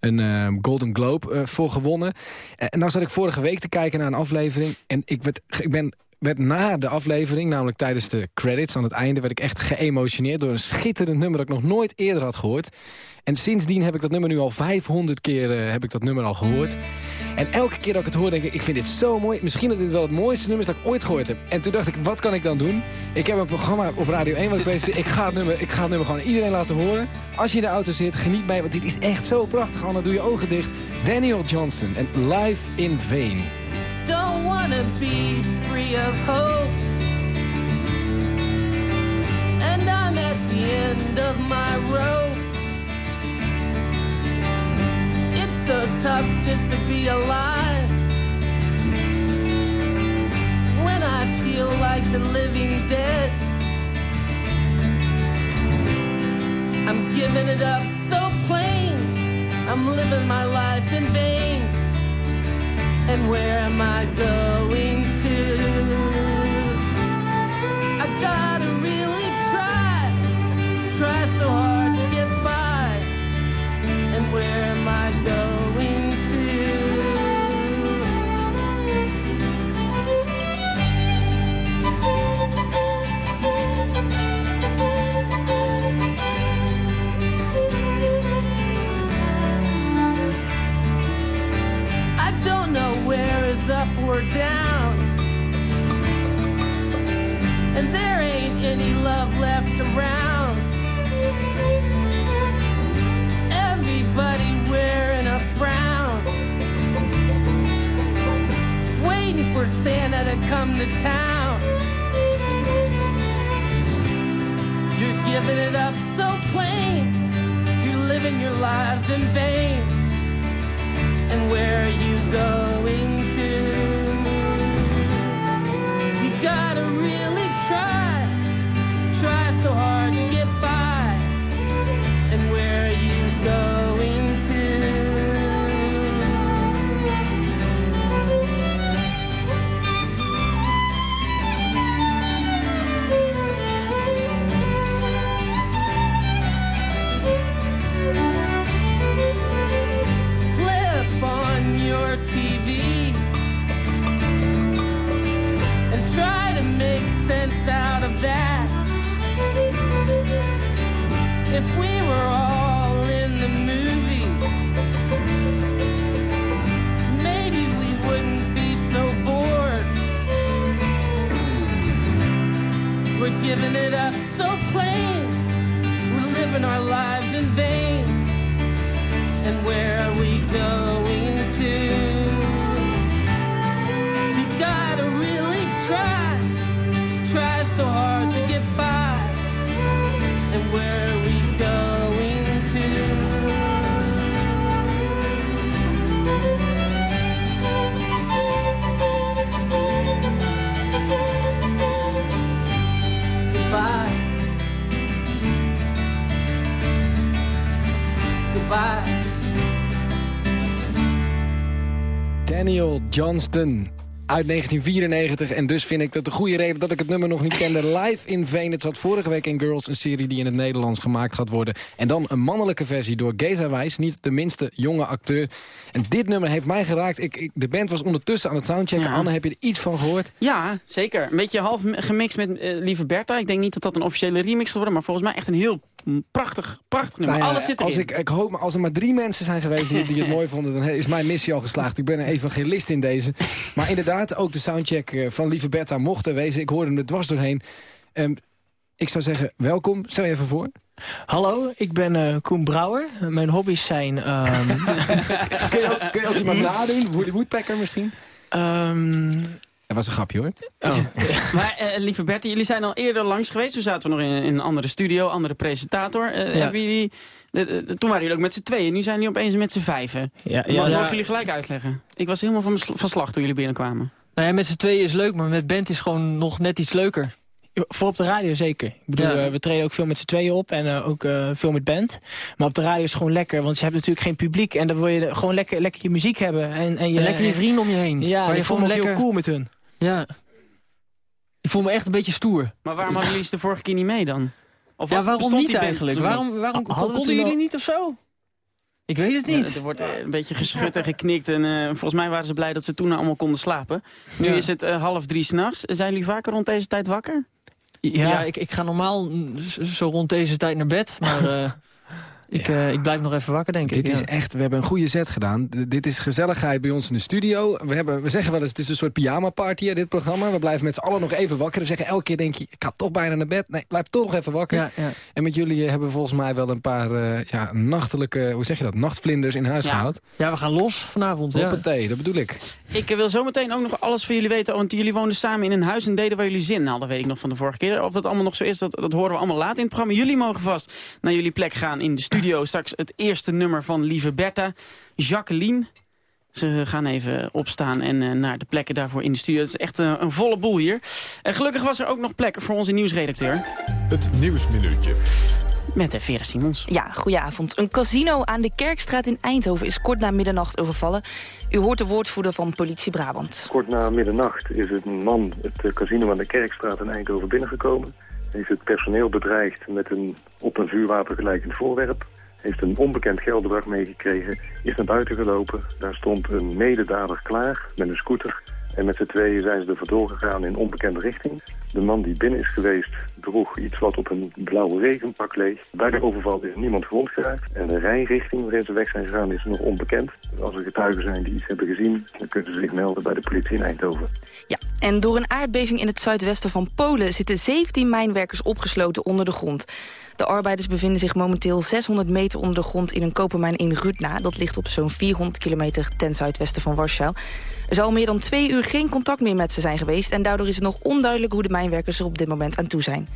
een eh, Golden Globe voor gewonnen. En dan zat ik vorige week te kijken naar een aflevering. En ik, werd, ik ben, werd na de aflevering, namelijk tijdens de credits aan het einde... werd ik echt geëmotioneerd door een schitterend nummer... dat ik nog nooit eerder had gehoord. En sindsdien heb ik dat nummer nu al 500 keer eh, heb ik dat nummer al gehoord. En elke keer dat ik het hoor, denk ik, ik vind dit zo mooi. Misschien dat dit wel het mooiste nummer is dat ik ooit gehoord heb. En toen dacht ik, wat kan ik dan doen? Ik heb een programma op Radio 1 wat ik bezig ik ga het nummer, Ik ga het nummer gewoon iedereen laten horen. Als je in de auto zit, geniet mee, want dit is echt zo prachtig. Anna, doe je ogen dicht. Daniel Johnston en Live in Vain. Don't wanna be free of hope. And I'm at the end of my rope. It's so tough just to be alive. When I feel like the living dead. I'm giving it up so plain. I'm living my life in vain. And where am I going to? I gotta really try, try so hard to get by. And where am I going or down. And there ain't any love left around. Everybody wearing a frown. Waiting for Santa to come to town. You're giving it up so plain. You're living your lives in vain and where are you going so hard Daniel Johnston uit 1994. En dus vind ik dat de goede reden dat ik het nummer nog niet kende. Live in Veen. Het zat vorige week in Girls, een serie die in het Nederlands gemaakt gaat worden. En dan een mannelijke versie door Geza Wijs. Niet de minste jonge acteur. En dit nummer heeft mij geraakt. Ik, ik- de band was ondertussen aan het soundchecken. Anne, heb je er iets van gehoord? Ja, zeker. Een beetje half gemixt met eh, Lieve Bertha. Ik denk niet dat dat een officiële remix gaat worden, maar volgens mij echt een heel prachtig, prachtig nummer. Nou ja, Alles zit erin. als ik, ik hoop, maar als er maar drie mensen zijn geweest die, die het mooi vonden... dan is mijn missie al geslaagd. Ik ben een evangelist in deze. Maar inderdaad, ook de soundcheck eh, van Lieve Bertha mocht er wezen. Ik hoorde hem er dwars doorheen. Ehm, ik zou zeggen, welkom. Stel je even voor. Hallo, ik ben eh, Koen Brouwer. Mijn hobby's zijn... ehm, kun, je ook, kun je ook iemand nadoen? Woody Woodpecker misschien? ehm, Dat was een grapje hoor. Maar eh, lieve Bertie, jullie zijn al eerder langs geweest. Toen zaten we nog in, in een andere studio, andere presentator. Eh, Ja. hebben jullie, de- de- toen waren jullie ook met z'n tweeën. Nu zijn jullie opeens met z'n vijven. Ja, Maar ja, dat ja. jullie gelijk uitleggen. Ik was helemaal van, van slag toen jullie binnenkwamen. Nou ja, met z'n tweeën is leuk, maar met band is gewoon nog net iets leuker. Voor op de radio zeker. Ik bedoel, Ja. eh, we treden ook veel met z'n tweeën op en eh, ook eh, veel met band. Maar op de radio is het gewoon lekker, want je hebt natuurlijk geen publiek. En dan wil je gewoon lekker, lekker je muziek hebben. En, en, je, En lekker je vrienden om je heen. Ja, en je ik voel me lekker- heel cool met hun. Ja. Ik voel me echt een beetje stoer. Maar waarom hadden jullie de vorige keer niet mee dan? Of ja, was- waarom bestond niet eigenlijk? Waarom, waarom konden jullie al- niet of zo? Ik weet het Ja, niet. er wordt eh, een beetje geschud en geknikt. En eh, volgens mij waren ze blij dat ze toen allemaal konden slapen. Nu Ja. is het eh, half drie s'nachts. Zijn jullie vaker rond deze tijd wakker? Ja, ik, ik ga normaal zo rond deze tijd naar bed. Maar ik, eh, ik blijf nog even wakker, denk ik. Dit is ja. echt, we hebben een goede set gedaan. D- dit is gezelligheid bij ons in de studio. We, hebben, we zeggen wel eens, het is een soort pyjama party, hè, dit programma. We blijven met z'n allen nog even wakker. We zeggen elke keer, denk je, ik ga toch bijna naar bed. Nee, blijf toch nog even wakker. Ja, ja. En met jullie eh, hebben we volgens mij wel een paar eh, ja, nachtelijke, hoe zeg je dat, nachtvlinders in huis Ja. gehaald. ja, we gaan los vanavond. Ja. Hoppatee, dat bedoel ik. Ik wil zometeen ook nog alles van jullie weten. Want jullie woonden samen in een huis en deden waar jullie zin hadden. weet ik nog van de vorige keer. Of dat allemaal nog zo is, dat, dat horen we allemaal later in het programma. Jullie mogen vast naar jullie plek gaan in de studio. Straks het eerste nummer van Lieve Bertha. Jacqueline. Ze gaan even opstaan en eh, naar de plekken daarvoor in de studio. Het is echt eh, een volle boel hier. En gelukkig was er ook nog plek voor onze nieuwsredacteur. Het Nieuwsminuutje. Met eh, Vera Simons. Ja, goedenavond. Een casino aan de Kerkstraat in Eindhoven is kort na middernacht overvallen. U hoort de woordvoerder van politie Brabant. Kort na middernacht is een man het eh, casino aan de Kerkstraat in Eindhoven binnengekomen. Heeft het personeel bedreigd met een op een vuurwapen gelijkend voorwerp. Heeft een onbekend geldbedrag meegekregen. Is naar buiten gelopen. Daar stond een mededader klaar met een scooter. En met z'n tweeën zijn ze er vandoor gegaan in onbekende richting. De man die binnen is geweest droeg iets wat op een blauwe regenpak leek. Bij de overval is niemand gewond geraakt. En de rijrichting waarin ze weg zijn gegaan is nog onbekend. Als er getuigen zijn die iets hebben gezien, dan kunnen ze zich melden bij de politie in Eindhoven. Ja, en door een aardbeving in het zuidwesten van Polen... zitten 17 mijnwerkers opgesloten onder de grond. De arbeiders bevinden zich momenteel 600 meter onder de grond... in een kopermijn in Rudna. Dat ligt op zo'n 400 kilometer ten zuidwesten van Warschau. Er zal meer dan twee uur geen contact meer met ze zijn geweest... en daardoor is het nog onduidelijk hoe de mijnwerkers er op dit moment aan toe zijn.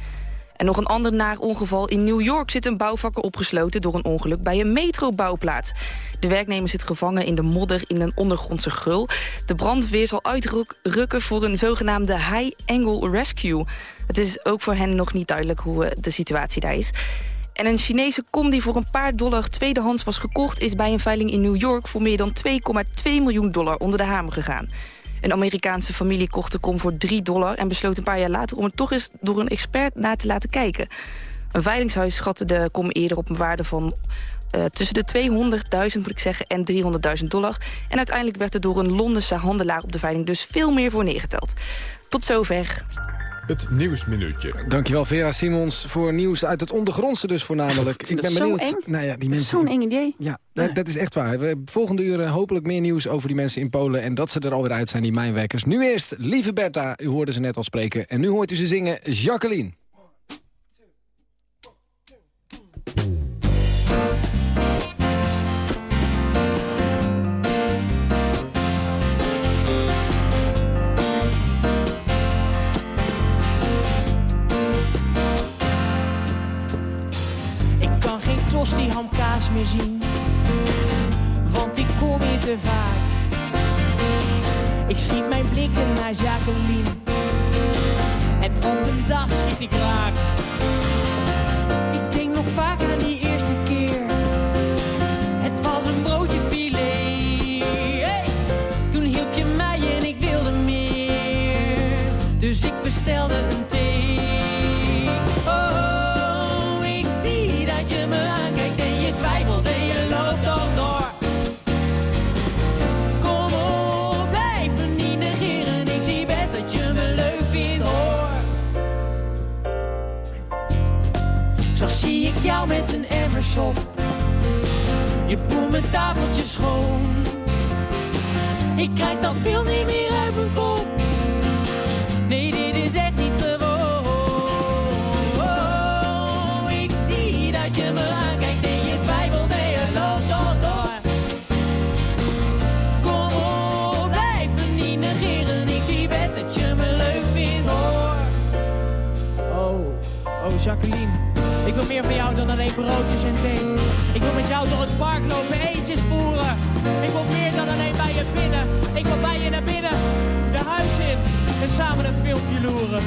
En nog een ander naar ongeval. In New York zit een bouwvakker opgesloten door een ongeluk bij een metrobouwplaats. De werknemer zit gevangen in de modder in een ondergrondse gul. De brandweer zal uitrukken voor een zogenaamde high angle rescue. Het is ook voor hen nog niet duidelijk hoe eh, de situatie daar is. En een Chinese kom die voor een paar dollar tweedehands was gekocht... is bij een veiling in New York voor meer dan 2,2 miljoen dollar onder de hamer gegaan. Een Amerikaanse familie kocht de kom voor 3 dollar... en besloot een paar jaar later om het toch eens door een expert na te laten kijken. Een veilingshuis schatte de kom eerder op een waarde van eh, tussen de 200.000 moet ik zeggen en 300.000 dollar. En uiteindelijk werd er door een Londense handelaar op de veiling dus veel meer voor neergeteld. Tot zover. Het Nieuwsminuutje. Dankjewel Vera Simons voor nieuws uit het ondergrondse dus voornamelijk. vind dat zo eng. Nou ja, die Dat is mensen... zo'n eng idee. Ja, dat, dat is echt waar. We hebben volgende uur eh, hopelijk meer nieuws over die mensen in Polen... en dat ze er alweer uit zijn, die mijnwerkers. Nu eerst, lieve Bertha, u hoorde ze net al spreken. En nu hoort u ze zingen Jacqueline. Geen tosti hamkaas meer zien, want ik kom hier te vaak. Ik schiet mijn blikken naar Jacqueline, en op een dag schiet ik raak. Jou met een emmer sop. Je poelt mijn tafeltje schoon. Ik krijg dat beeld niet meer uit mijn kop. Ik wil meer van jou dan alleen broodjes en thee. Ik wil met jou door het park lopen, eetjes voeren. Ik wil meer dan alleen bij je binnen. Ik wil bij je naar binnen. De huis samen een filmpje loeren.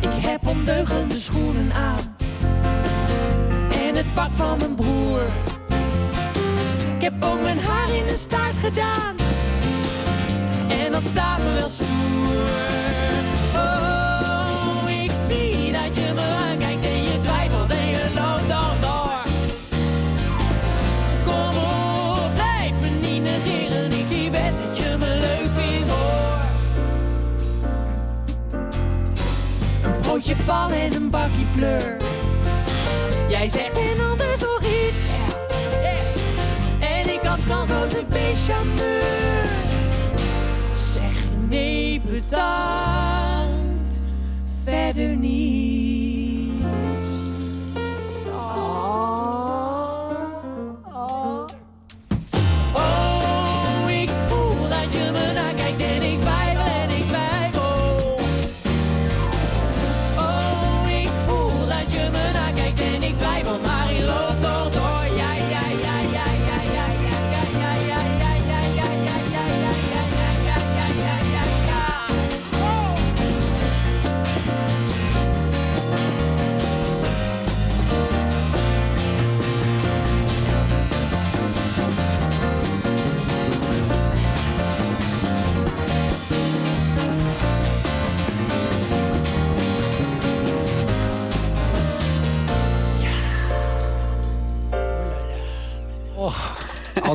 Ik heb ondeugende schoenen aan. En het pak van mijn broer. Ik heb ook mijn haar in een staart gedaan. En dat staat me wel stoer. Bal en een bakje pleur. Jij zegt en anders nog iets. En ik als kansloze bechameur. Zeg nee bedankt.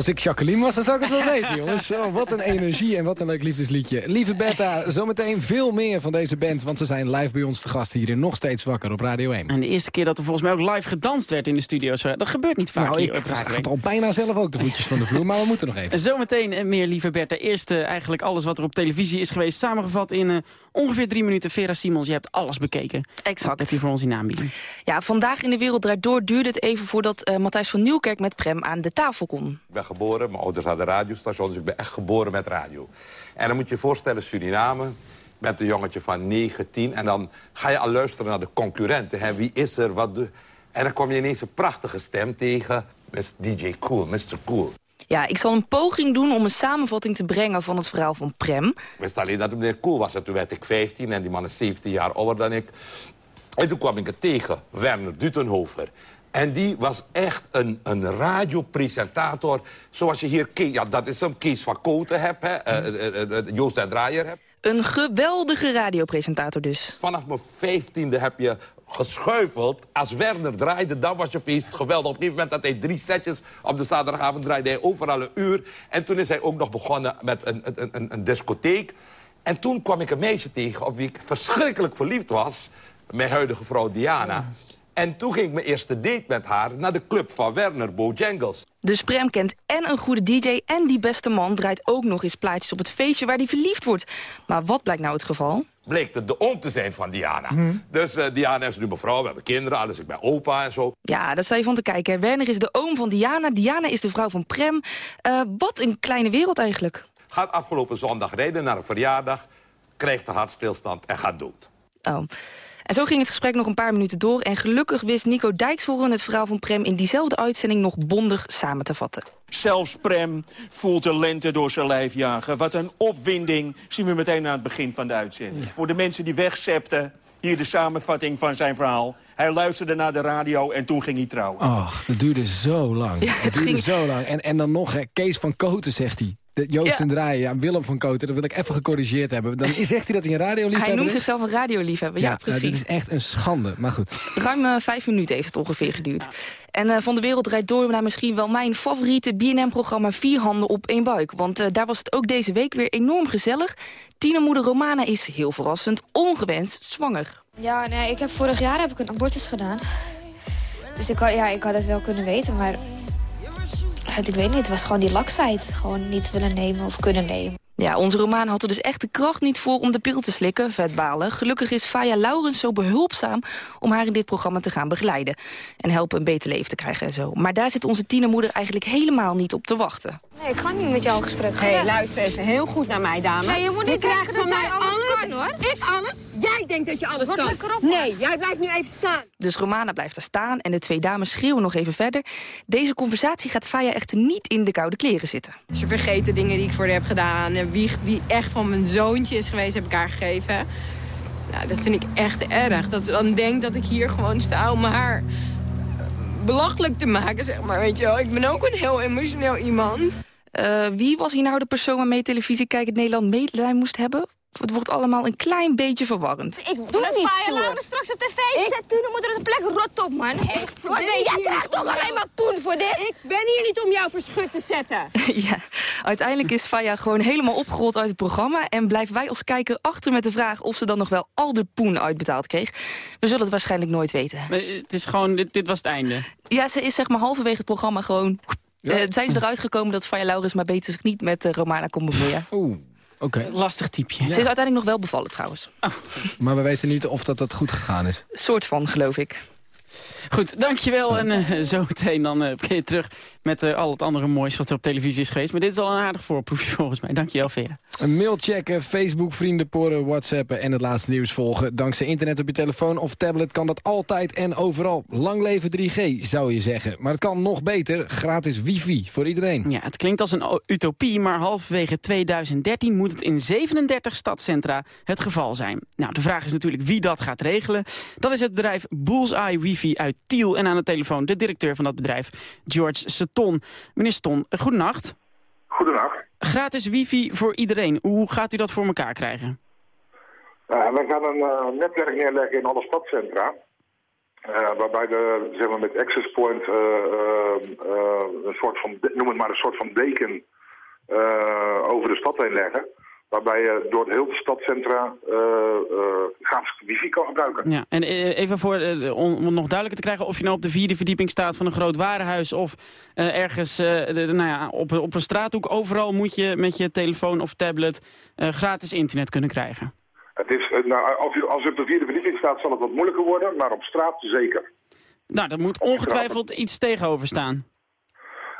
Als ik Jacqueline was, dan zou ik het wel weten, jongens. Oh, wat een energie en wat een leuk liefdesliedje. Lieve Bertha, zometeen veel meer van deze band... want ze zijn live bij ons te gast hier in Nog Steeds Wakker op Radio 1. En de eerste keer dat er volgens mij ook live gedanst werd in de studio. Zo, Dat gebeurt niet vaak Nou, hier ik op Radio 1. had al bijna zelf ook de voetjes van de vloer, maar we moeten nog even. Zometeen eh, meer, lieve Bertha. Eerst eh, eigenlijk alles wat er op televisie is geweest... samengevat in eh, ongeveer drie minuten. Vera Simons, je hebt alles bekeken. Exact. Wat heb je voor ons in aanbieding? Ja, vandaag in de wereld draait door duurde het even voordat eh, Matthijs van Nieuwkerk met Prem aan de tafel kon. Ik ben geboren, mijn ouders hadden radiostations, dus ik ben echt geboren met radio. En dan moet je je voorstellen, Suriname, je bent een jongetje van 9, 10... en dan ga je al luisteren naar de concurrenten. Hè? Wie is er, wat doe... En dan kom je ineens een prachtige stem tegen, met DJ Cool, Mr. Cool. Ja, ik zal een poging doen om een samenvatting te brengen van het verhaal van Prem. Ik wist alleen dat meneer Cool was. En toen werd ik 15 en die man is 17 jaar ouder dan ik. En toen kwam ik het tegen, Werner Dutenhofer. En die was echt een, een radiopresentator. Zoals je hier, ja, dat is hem, Kees van Koten hebt, hè, eh, eh, eh, Joost en Draaier hebt. Een geweldige radiopresentator dus. Vanaf mijn vijftiende heb je geschuifeld. Als Werner draaide, dan was je feest geweldig. Op een gegeven moment had hij drie setjes. Op de zaterdagavond draaide hij overal een uur. En toen is hij ook nog begonnen met een, een, een, een discotheek. En toen kwam ik een meisje tegen op wie ik verschrikkelijk verliefd was. Mijn huidige vrouw Diana. En toen ging ik mijn eerste date met haar naar de club van Werner Bojangles. Dus Prem kent en een goede DJ en die beste man draait ook nog eens plaatjes op het feestje waar hij verliefd wordt. Maar wat blijkt nou het geval? Bleek het de oom te zijn van Diana. Dus eh, Diana is nu mevrouw, we hebben kinderen, alles. Ik ben opa en zo. Ja, daar sta je van te kijken. Werner is de oom van Diana, Diana is de vrouw van Prem. Eh, wat een kleine wereld eigenlijk. Gaat afgelopen zondag rijden naar een verjaardag, krijgt een hartstilstand en gaat dood. Oh. En zo ging het gesprek nog een paar minuten door... en gelukkig wist Nico Dijksvoren het verhaal van Prem... in diezelfde uitzending nog bondig samen te vatten. Zelfs Prem voelt de lente door zijn lijf jagen. Wat een opwinding zien we meteen aan het begin van de uitzending. Voor de mensen die wegzepten, hier de samenvatting van zijn verhaal. Hij luisterde naar de radio en toen ging hij trouwen. Oh, dat duurde zo lang. Ja, het het duurde ging- zo lang. En, en dan nog, hè, Kees van Koten zegt hij. De Joost Ja. en Draaien, ja, Willem van Koten, dat wil ik even gecorrigeerd hebben. Dan zegt hij dat hij een radioliefhebber Hij noemt is. zichzelf een radioliefhebber, ja, nou, precies. dit is echt een schande, maar goed. Ruim eh, vijf minuten heeft het ongeveer geduurd. En eh, Van de Wereld rijdt door naar misschien wel mijn favoriete BNN-programma Vier Handen op één Buik. Want eh, daar was het ook deze week weer enorm gezellig. Tienermoeder Romana is, heel verrassend, ongewenst zwanger. Ja, nee, ik heb vorig jaar heb ik een abortus gedaan. Dus ik had, ja, ik had het wel kunnen weten, maar... Ik weet niet, het was gewoon die laksheid. Gewoon niet willen nemen of kunnen nemen. Ja, onze Romaan had er dus echt de kracht niet voor om de pil te slikken, vetbalen. Gelukkig is Faya Laurens zo behulpzaam om haar in dit programma te gaan begeleiden. En helpen een beter leven te krijgen en zo. Maar daar zit onze tienermoeder eigenlijk helemaal niet op te wachten. Nee, ik ga niet met jou in gesprek gaan. Hé, luister even heel goed naar mij, dame. Nee, je moet niet denken dat van jij mij alles alles kan, hoor. Ik alles? Jij denkt dat je alles kan. Nee, jij blijft nu even staan. Dus Romana blijft daar staan en de twee dames schreeuwen nog even verder. Deze conversatie gaat Faya echter niet in de koude kleren zitten. Ze vergeten dingen die ik voor haar heb gedaan. Wieg die echt van mijn zoontje is geweest, heb ik haar gegeven. Nou, dat vind ik echt erg. Dat ze dan denkt dat ik hier gewoon sta om haar belachelijk te maken, zeg maar. Weet je wel, ik ben ook een heel emotioneel iemand. Eh, wie was hier nou de persoon waarmee televisie kijkend Nederland medelijden moest hebben? Het wordt allemaal een klein beetje verwarrend. Ik doe het niet Fire, laten we straks op tv zetten. Dan moet er een plek rot op, man. Wat ben jij krijgt toch alleen maar poen voor dit? Ik ben hier niet om jou verschut te zetten. ja, uiteindelijk is Faya gewoon helemaal opgerold uit het programma... en blijven wij als kijker achter met de vraag of ze dan nog wel al de poen uitbetaald kreeg. We zullen het waarschijnlijk nooit weten. Maar Het is gewoon, dit, dit was het einde. Ja, ze is zeg maar halverwege het programma gewoon... eh, zijn ze eruit gekomen dat Faya Laurens maar beter zich niet met eh, Romana kon bemoeien. Oeh, oké. Lastig typeje. Ze is uiteindelijk nog wel bevallen trouwens. Maar we weten niet of dat, dat goed gegaan is. Soort van, geloof ik. Goed, dankjewel. En eh, zo meteen dan eh keer je terug met eh, al het andere moois wat er op televisie is geweest. Maar dit is al een aardig voorproefje volgens mij. Dankjewel, Vera. Een mail checken, Facebook, vrienden, poren, whatsappen en het laatste nieuws volgen. Dankzij internet op je telefoon of tablet kan dat altijd en overal. Lang leven 3G, zou je zeggen. Maar het kan nog beter, gratis wifi voor iedereen. Ja, het klinkt als een utopie, maar halverwege 2013 moet het in 37 stadcentra het geval zijn. Nou, de vraag is natuurlijk wie dat gaat regelen. Dat is het bedrijf Bullseye Wifi uit Tiel. En aan de telefoon de directeur van dat bedrijf, George Seton. Meneer eh, goedenacht. Goedenacht. Gratis wifi voor iedereen. Hoe gaat u dat voor elkaar krijgen? Uh, wij gaan een eh, netwerk neerleggen in alle stadcentra. Eh, waarbij we zeg maar, met Access Point eh, een soort van, noem het maar een soort van deken over de stad heen leggen. Waarbij je door heel de stadcentra eh, gratis wifi kan gebruiken. Ja, en eh, even voor, om nog duidelijker te krijgen... of je nou op de vierde verdieping staat van een groot warenhuis... of ergens de- nou ja, op, op een straathoek. Overal moet je met je telefoon of tablet gratis internet kunnen krijgen. Het is, nou, als, u op de vierde verdieping staat zal het wat moeilijker worden, maar op straat zeker. Nou, daar moet ongetwijfeld iets tegenover staan.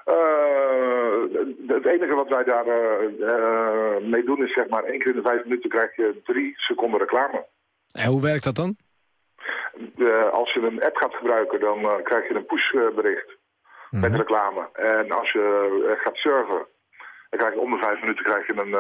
Eh, het enige wat wij daar eh, eh, mee doen is zeg maar één keer in de vijf minuten krijg je drie seconden reclame. En hoe werkt dat dan? De- als je een app gaat gebruiken, dan krijg je een pushbericht met reclame. En als je gaat surfen, dan krijg je om de vijf minuten krijg je een,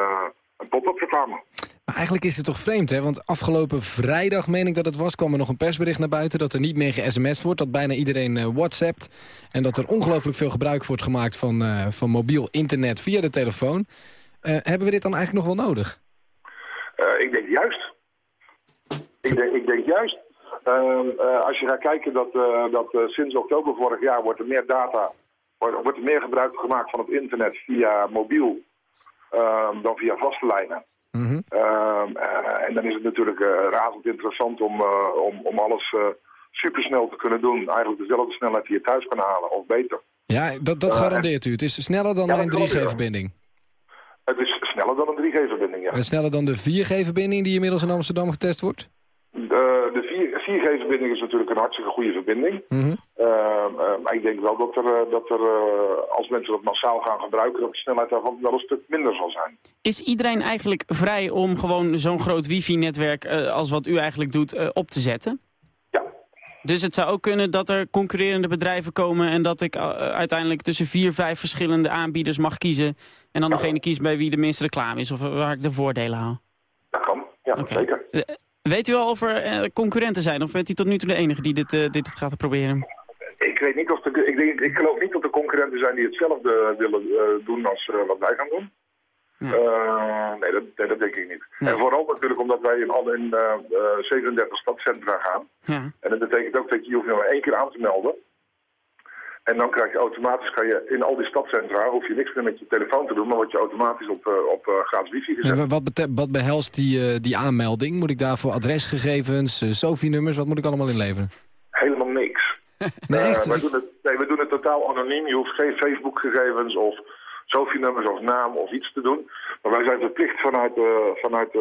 een pop-up reclame. Eigenlijk is het toch vreemd, hè? Want afgelopen vrijdag, meen ik dat het was... kwam er nog een persbericht naar buiten dat er niet meer ge-sms'd wordt. Dat bijna iedereen eh, whatsappt. En dat er ongelooflijk veel gebruik wordt gemaakt van, eh, van mobiel internet via de telefoon. Eh, hebben we dit dan eigenlijk nog wel nodig? Ik denk juist. Ik denk, ik denk juist. Ehm, eh, als je gaat kijken dat, dat sinds oktober vorig jaar wordt er meer data, wordt, wordt er meer gebruik gemaakt van het internet via mobiel ehm, dan via vaste lijnen. Ehm, eh, en dan is het natuurlijk eh, razend interessant om, eh, om, om alles supersnel te kunnen doen. Eigenlijk dezelfde snelheid die je thuis kan halen, of beter. Ja, dat, dat garandeert u. Het is sneller dan Ja, ja. 3G-verbinding. Het is sneller dan een 3G-verbinding, ja. En sneller dan de 4G-verbinding die inmiddels in Amsterdam getest wordt? De 4G-verbinding is natuurlijk een hartstikke goede verbinding. Mhm. Ehm, eh, maar ik denk wel dat er, eh, dat er eh, als mensen dat massaal gaan gebruiken, dat de snelheid daarvan wel een stuk minder zal zijn. Is iedereen eigenlijk vrij om gewoon zo'n groot wifi-netwerk... eh, als wat u eigenlijk doet, op te zetten? Ja. Dus het zou ook kunnen dat er concurrerende bedrijven komen... en dat ik uiteindelijk tussen vier, vijf verschillende aanbieders mag kiezen... en dan degene kies bij wie de minste reclame is... of waar ik de voordelen haal. Dat kan, ja, zeker. Weet u al of er eh, concurrenten zijn? Of bent u tot nu toe de enige die dit, eh, dit gaat proberen? Ik weet niet of de, ik, denk, ik geloof niet dat er concurrenten zijn die hetzelfde willen eh, doen als wat wij gaan doen. Nee, dat, nee, dat denk ik niet. En vooral natuurlijk omdat wij in, al in eh, eh, 37 stadcentra gaan. Ja. En dat betekent ook dat je, je hoeft je maar één keer aan te melden. En dan krijg je automatisch, kan je in al die stadcentra, hoef je niks meer met je telefoon te doen, maar word je automatisch op, eh, op eh, gratis wifi gezet. En wa- wat, wat behelst die, eh, die aanmelding? Moet ik daarvoor adresgegevens, uh, SOFI-nummers, wat moet ik allemaal inleveren? Helemaal niks. Nee, echt? wij doen het, nee, we doen het totaal anoniem. Je hoeft geen Facebook-gegevens of SOFI-nummers of naam of iets te doen. Maar wij zijn verplicht vanuit, eh, vanuit eh,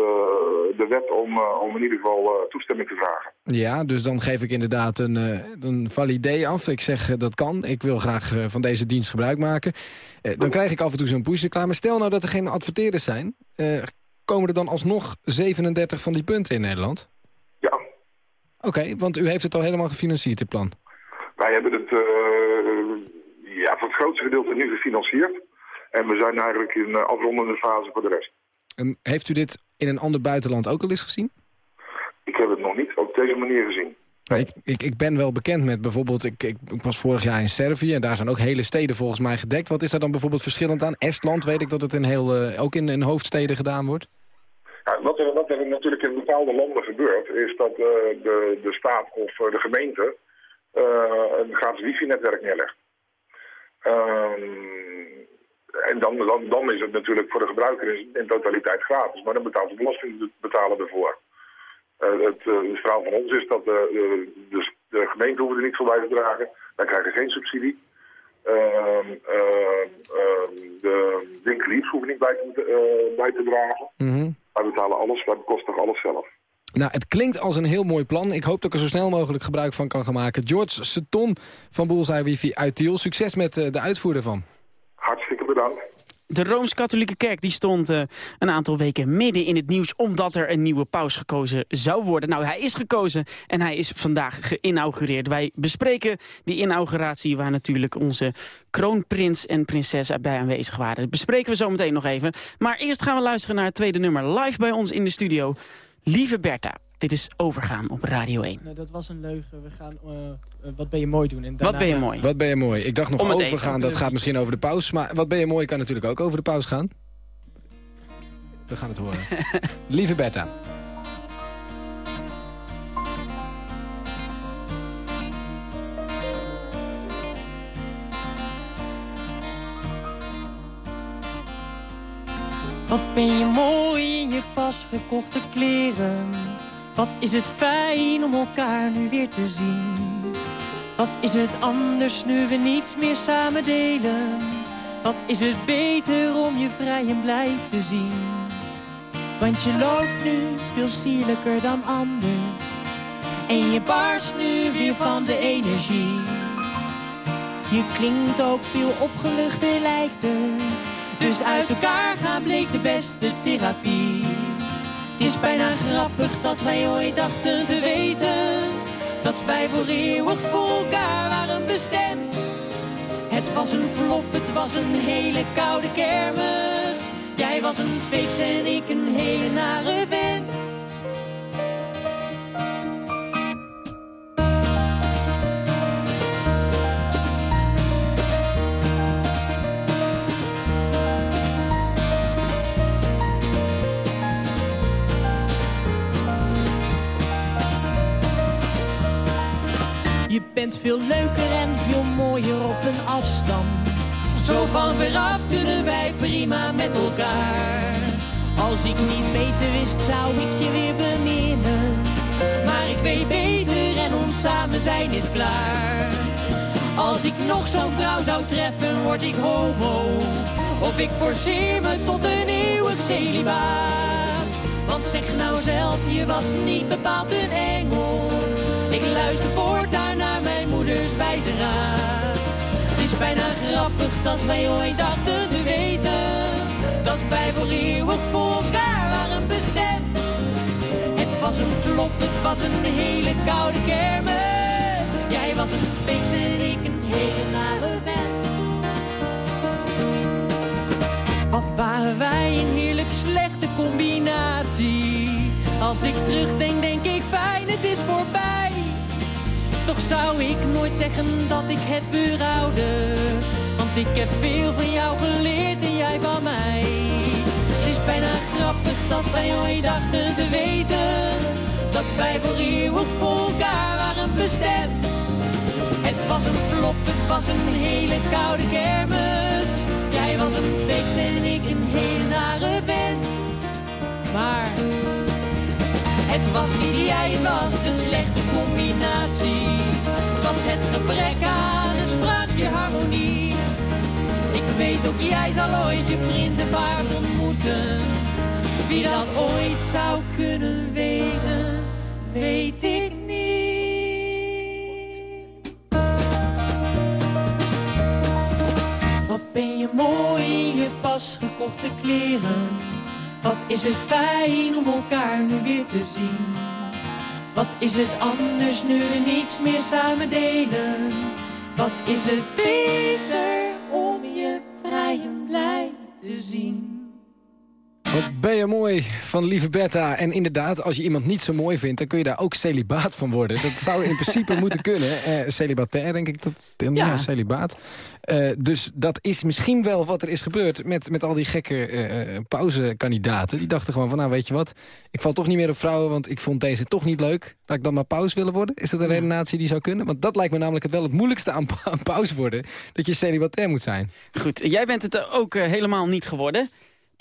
de wet om, eh, om in ieder geval toestemming te vragen. Ja, dus dan geef ik inderdaad een, een validé af. Ik zeg dat kan. Ik wil graag van deze dienst gebruik maken. Dan krijg ik af en toe zo'n push-reclame. Stel nou dat er geen adverteerders zijn. komen er dan alsnog 37 van die punten in Nederland? Oké, want u heeft het al helemaal gefinancierd, dit plan. Wij hebben het ja, voor het grootste gedeelte nu gefinancierd. En we zijn eigenlijk in eh, afrondende fase voor de rest. En heeft u dit in een ander buitenland ook al eens gezien? Ik heb het nog niet op deze manier gezien. Nou, ik, ik, ik ben wel bekend met bijvoorbeeld, ik, ik, ik was vorig jaar in Servië... en daar zijn ook hele steden volgens mij gedekt. Wat is daar dan bijvoorbeeld verschillend aan? Estland weet ik dat het in heel, eh, ook in, in hoofdsteden gedaan wordt. Ja, wat, er, wat er natuurlijk in bepaalde landen gebeurt, is dat eh, de, de staat of de gemeente een gratis wifi-netwerk neerlegt. Ehm, en dan, dan, dan is het natuurlijk voor de gebruiker in, in totaliteit gratis, maar dan betaalt de belastingbetaler ervoor. Eh, het, uh, het verhaal van ons is dat uh, de, de gemeente hoeven er niet voor bij te dragen. Wij krijgen geen subsidie. Ehm, ehm, ehm, de winkeliers hoeven niet bij te, eh, bij te dragen. Wij betalen alles, wij bekostigen alles zelf. Nou, het klinkt als een heel mooi plan. Ik hoop dat ik er zo snel mogelijk gebruik van kan gaan maken. George Seton van Bullseye Wifi uit Tiel. Succes met de uitvoer ervan. De Rooms-Katholieke Kerk die stond uh, een aantal weken midden in het nieuws... omdat er een nieuwe paus gekozen zou worden. Nou, hij is gekozen en hij is vandaag geïnaugureerd. Wij bespreken die inauguratie waar natuurlijk onze kroonprins en prinses bij aanwezig waren. Dat bespreken we zo meteen nog even. Maar eerst gaan we luisteren naar het tweede nummer. Live bij ons in de studio. Lieve Bertha, dit is Overgaan op Radio 1. Nou, dat was een leugen. We gaan uh, uh, Wat ben je mooi doen. En wat ben je mooi? Wat ben je mooi. Ik dacht nog overgaan, dat gaat misschien over de paus. Maar wat ben je mooi kan natuurlijk ook over de paus gaan. We gaan het horen. Lieve Bertha. Wat ben je mooi in je pas gekochte kleren. Wat is het fijn om elkaar nu weer te zien. Wat is het anders nu we niets meer samen delen. Wat is het beter om je vrij en blij te zien. Want je loopt nu veel sierlijker dan anders. En je barst nu weer van de energie. Je klinkt ook veel opgeluchter lijkt het. Dus uit elkaar gaan bleek de beste therapie. Is bijna grappig dat wij ooit dachten te weten Dat wij voor eeuwig voor elkaar waren bestemd. Het was een flop, het was een hele koude kermis. Jij was een fake en ik een hele nare vent Je bent veel leuker en veel mooier op een afstand. Zo van veraf kunnen wij prima met elkaar. Als ik niet beter wist, zou ik je weer beminnen. Maar ik weet beter en ons samen zijn is klaar. Als ik nog zo'n vrouw zou treffen, word ik homo. Of ik forceer me tot een eeuwig celibaat. Want zeg nou zelf, je was niet bepaald een engel. Ik luister mijn Het is bijna grappig dat wij ooit dachten te weten. Dat wij voor eeuwig voor elkaar waren bestemd. Het was een flop, het was een hele koude kermis. Jij was een feest en ik een hele nare vent. Wat waren wij een heerlijk slechte combinatie. Als ik terugdenk, denk ik fijn, het is voorbij. Toch zou ik nooit zeggen dat ik het berouwde. Want ik heb veel van jou geleerd en jij van mij. Het is bijna grappig dat wij ooit dachten te weten. Dat wij voor eeuwig voor elkaar waren bestemd. Het was een flop, het was een hele koude kermis. Jij was een feest en ik een hele nare vent. Maar het was niet jij, het was de slechte combinatie. Het was het gebrek aan een spraakje harmonie. Ik weet ook, jij zal ooit je prins ontmoeten. Wie dat ooit zou kunnen wezen, weet ik niet. Wat ben je mooi in je pas gekochte kleren. Wat is het fijn om elkaar nu weer te zien. Wat is het anders nu we niets meer samen delen? Wat is het beter om je vrij en blij te zien? Wat ben je mooi van lieve Bertha. En inderdaad, als je iemand niet zo mooi vindt... dan kun je daar ook celibaat van worden. Dat zou in principe moeten kunnen. Eh, celibatair, denk ik. Dat, ja, Ja. celibaat. Eh, dus dat is misschien wel wat er is gebeurd... met, met al die gekke eh, pauzekandidaten. Die dachten gewoon van, nou weet je wat... ik val toch niet meer op vrouwen, want ik vond deze toch niet leuk. Laat ik dan maar pauze willen worden? Is dat een redenatie die zou kunnen? Want dat lijkt me namelijk het wel het moeilijkste aan, pa- aan pauze worden. Dat je celibatair moet zijn. Goed, jij bent het ook helemaal niet geworden.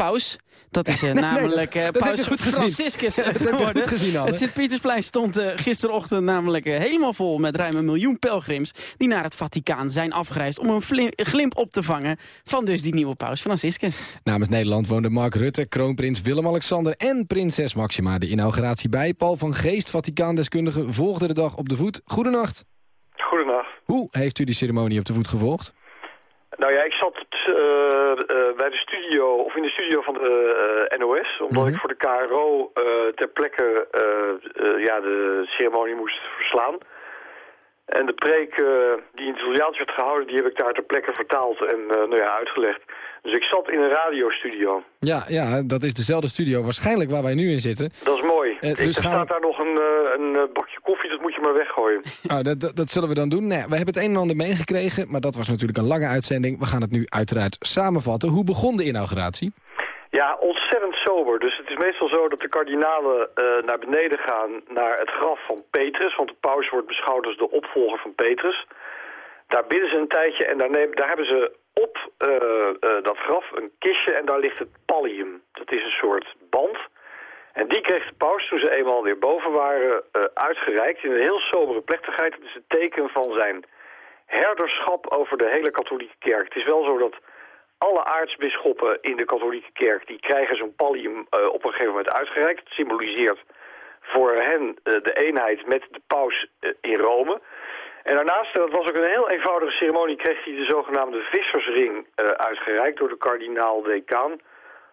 Paus, dat is eh, Nee, nee, namelijk dat- eh, dat heb Paus gezien. Franciscus eh, Dat geworden. gezien, Anne. het Sint-Pietersplein stond eh, gisterochtend namelijk helemaal vol... met ruim een miljoen pelgrims die naar het Vaticaan zijn afgereisd... om een glimp op te vangen van dus die nieuwe Paus Franciscus. Namens Nederland woonden Mark Rutte, kroonprins Willem-Alexander en prinses Maxima de inauguratie bij. Paul van Geest, Vaticaandeskundige, volgde de dag op de voet. Goedenacht. Goedenacht. Hoe heeft u die ceremonie op de voet gevolgd? Nou ja, ik zat eh, eh, bij de studio, of in de studio van de eh, NOS, omdat ik voor de KRO ter plekke ja, de ceremonie moest verslaan. En de preek eh, die in het Italiaans werd gehouden, die heb ik daar ter plekke vertaald en eh, nou ja, uitgelegd. Dus ik zat in een radiostudio. Ja, ja, dat is dezelfde studio waarschijnlijk waar wij nu in zitten. Dat is mooi. Ik, dus er gaan staat we- daar nog een, een bakje koffie, dat moet je maar weggooien. Nou, dat, dat, dat zullen we dan doen. Nee, we hebben het een en ander meegekregen, maar dat was natuurlijk een lange uitzending. We gaan het nu uiteraard samenvatten. Hoe begon de inauguratie? Ja, ontzettend sober. Dus het is meestal zo dat de kardinalen eh, naar beneden gaan naar het graf van Petrus. Want de paus wordt beschouwd als de opvolger van Petrus. Daar bidden ze een tijdje en daar, nemen, daar hebben ze op eh, eh, dat graf een kistje en daar ligt het pallium. Dat is een soort band. En die kreeg de paus toen ze eenmaal weer boven waren uitgereikt in een heel sobere plechtigheid. Het is een teken van zijn herderschap over de hele katholieke kerk. Het is wel zo dat alle aartsbisschoppen in de katholieke kerk... die krijgen zo'n pallium eh, op een gegeven moment uitgereikt. Het symboliseert voor hen eh, de eenheid met de paus eh, in Rome. En daarnaast, dat was ook een heel eenvoudige ceremonie... kreeg hij de zogenaamde vissersring uitgereikt door de kardinaal-decaan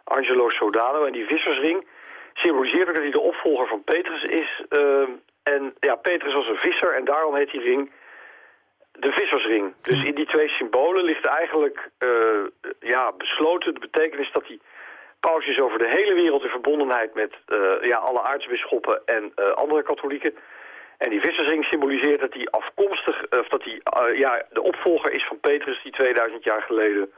Angelo Sodano. En die vissersring symboliseert ook dat hij de opvolger van Petrus is. en ja, Petrus was een visser en daarom heet die ring de vissersring. Dus in die twee symbolen ligt eigenlijk eh, ja, besloten de betekenis dat die paus is over de hele wereld in verbondenheid met eh, ja, alle aartsbisschoppen en eh, andere katholieken. En die vissersring symboliseert dat hij afkomstig, of dat hij ja, de opvolger is van Petrus die 2000 jaar geleden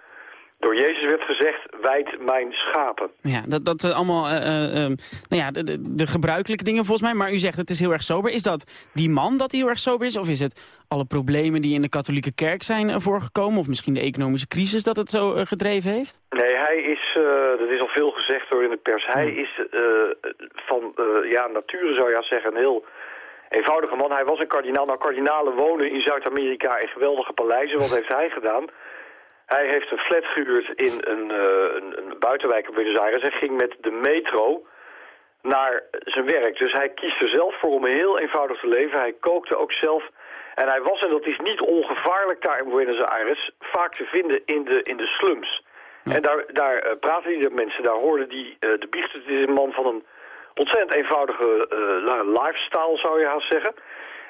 door Jezus werd gezegd, wijd mijn schapen. Ja, dat, dat eh, allemaal eh, eh, ehm, nou ja, de, de, de gebruikelijke dingen volgens mij. Maar u zegt het is heel erg sober. Is dat die man dat hij heel erg sober is? Of is het alle problemen die in de katholieke kerk zijn voorgekomen? Of misschien de economische crisis dat het zo gedreven heeft? Nee, hij is, dat is al veel gezegd door in de pers, hij is van ja, nature zou je zeggen een heel eenvoudige man. Hij was een kardinaal. Nou, kardinalen wonen in Zuid-Amerika in geweldige paleizen. Wat heeft hij gedaan? Hij heeft een flat gehuurd in een, eh, een, een buitenwijk in Buenos Aires en ging met de metro naar zijn werk. Dus hij kiest er zelf voor om heel eenvoudig te leven. Hij kookte ook zelf. En hij was, en dat is niet ongevaarlijk daar in Buenos Aires, vaak te vinden in de, in de slums. En daar, daar eh, praten die mensen, daar hoorden die eh, de biechten. Het is een man van een ontzettend eenvoudige lifestyle, zou je haast zeggen.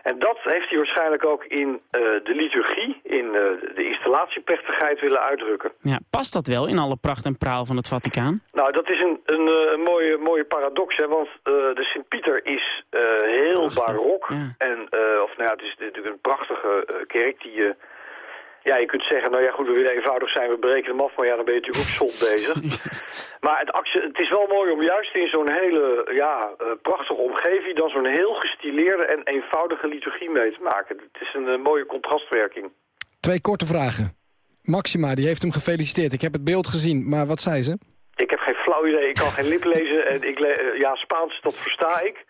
En dat heeft hij waarschijnlijk ook in eh, de liturgie, in eh, de installatieplechtigheid willen uitdrukken. Ja, past dat wel in alle pracht en praal van het Vaticaan? Nou, dat is een, een, eh, een mooie, mooie paradox, hè, want de Sint-Pieter is heel barok. En, of nou ja, het is natuurlijk een prachtige kerk die je... ja, je kunt zeggen, nou ja goed, we willen eenvoudig zijn, we breken hem af, maar ja, dan ben je natuurlijk ook zot bezig. maar het, het is wel mooi om juist in zo'n hele ja, eh, prachtige omgeving dan zo'n heel gestileerde en eenvoudige liturgie mee te maken. Het is een eh, mooie contrastwerking. Twee korte vragen. Maxima, die heeft hem gefeliciteerd. Ik heb het beeld gezien, maar wat zei ze? Ik heb geen flauw idee, ik kan geen lip lezen en ik le eh, ja, Spaans, dat versta ik.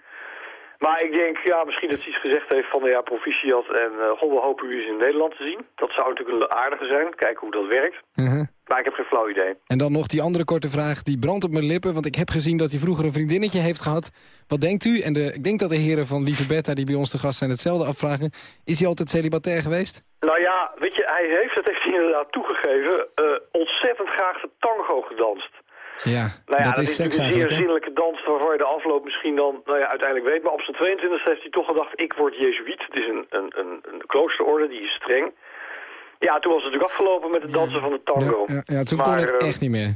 Maar ik denk, ja, misschien dat ze iets gezegd heeft van, ja, proficiat en eh god, we hopen u eens in Nederland te zien. Dat zou natuurlijk een aardige zijn, kijken hoe dat werkt. Uh-huh. Maar ik heb geen flauw idee. En dan nog die andere korte vraag, die brandt op mijn lippen... want ik heb gezien dat hij vroeger een vriendinnetje heeft gehad. Wat denkt u? En de, ik denk dat de heren van Lieve die bij ons te gast zijn, hetzelfde afvragen. Is hij altijd celibatair geweest? Nou ja, weet je, hij heeft, dat heeft hij inderdaad toegegeven, eh, ontzettend graag de tango gedanst. Ja, Nou ja, dat, dat, is is seks een zeer zinnelijke dans waarvan je de afloop misschien dan nou ja, uiteindelijk weet. Maar op zijn 22 heeft hij toch gedacht, ik word jezuïet. Het is een, een, een, een kloosterorde, die is streng. Ja, toen was het natuurlijk afgelopen met het dansen van de tango. Ja, ja, toen Maar, kon het eh, echt niet meer.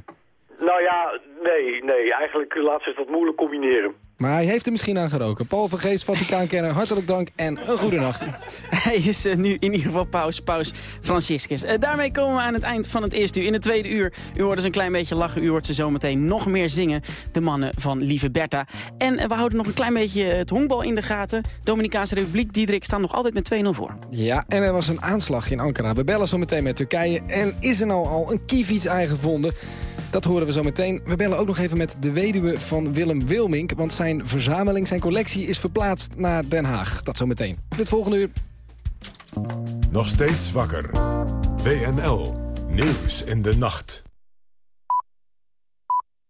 Nou ja, nee, nee. Eigenlijk laat zich dat moeilijk combineren. Maar hij heeft er misschien aan geroken. Paul van Geest, Vaticaankenner, hartelijk dank en een goede nacht. Hij is eh, nu in ieder geval paus, paus Franciscus. Eh, daarmee komen we aan het eind van het eerste uur. In het tweede uur, u hoort ze een klein beetje lachen. U hoort ze zometeen nog meer zingen. De mannen van Lieve Bertha. En eh, we houden nog een klein beetje het honkbal in de gaten. Dominicaanse Republiek, Diederik staan nog altijd met 2-0 voor. Ja, en er was een aanslag in Ankara. We bellen zo meteen met Turkije. En is er nou al een kiefiets aangevonden? Dat horen we zo meteen. We bellen ook nog even met de weduwe van Willem Wilmink. Want zijn verzameling, zijn collectie is verplaatst naar Den Haag. Dat zo meteen. Dit volgende uur. Nog steeds wakker. WNL. Nieuws in de nacht.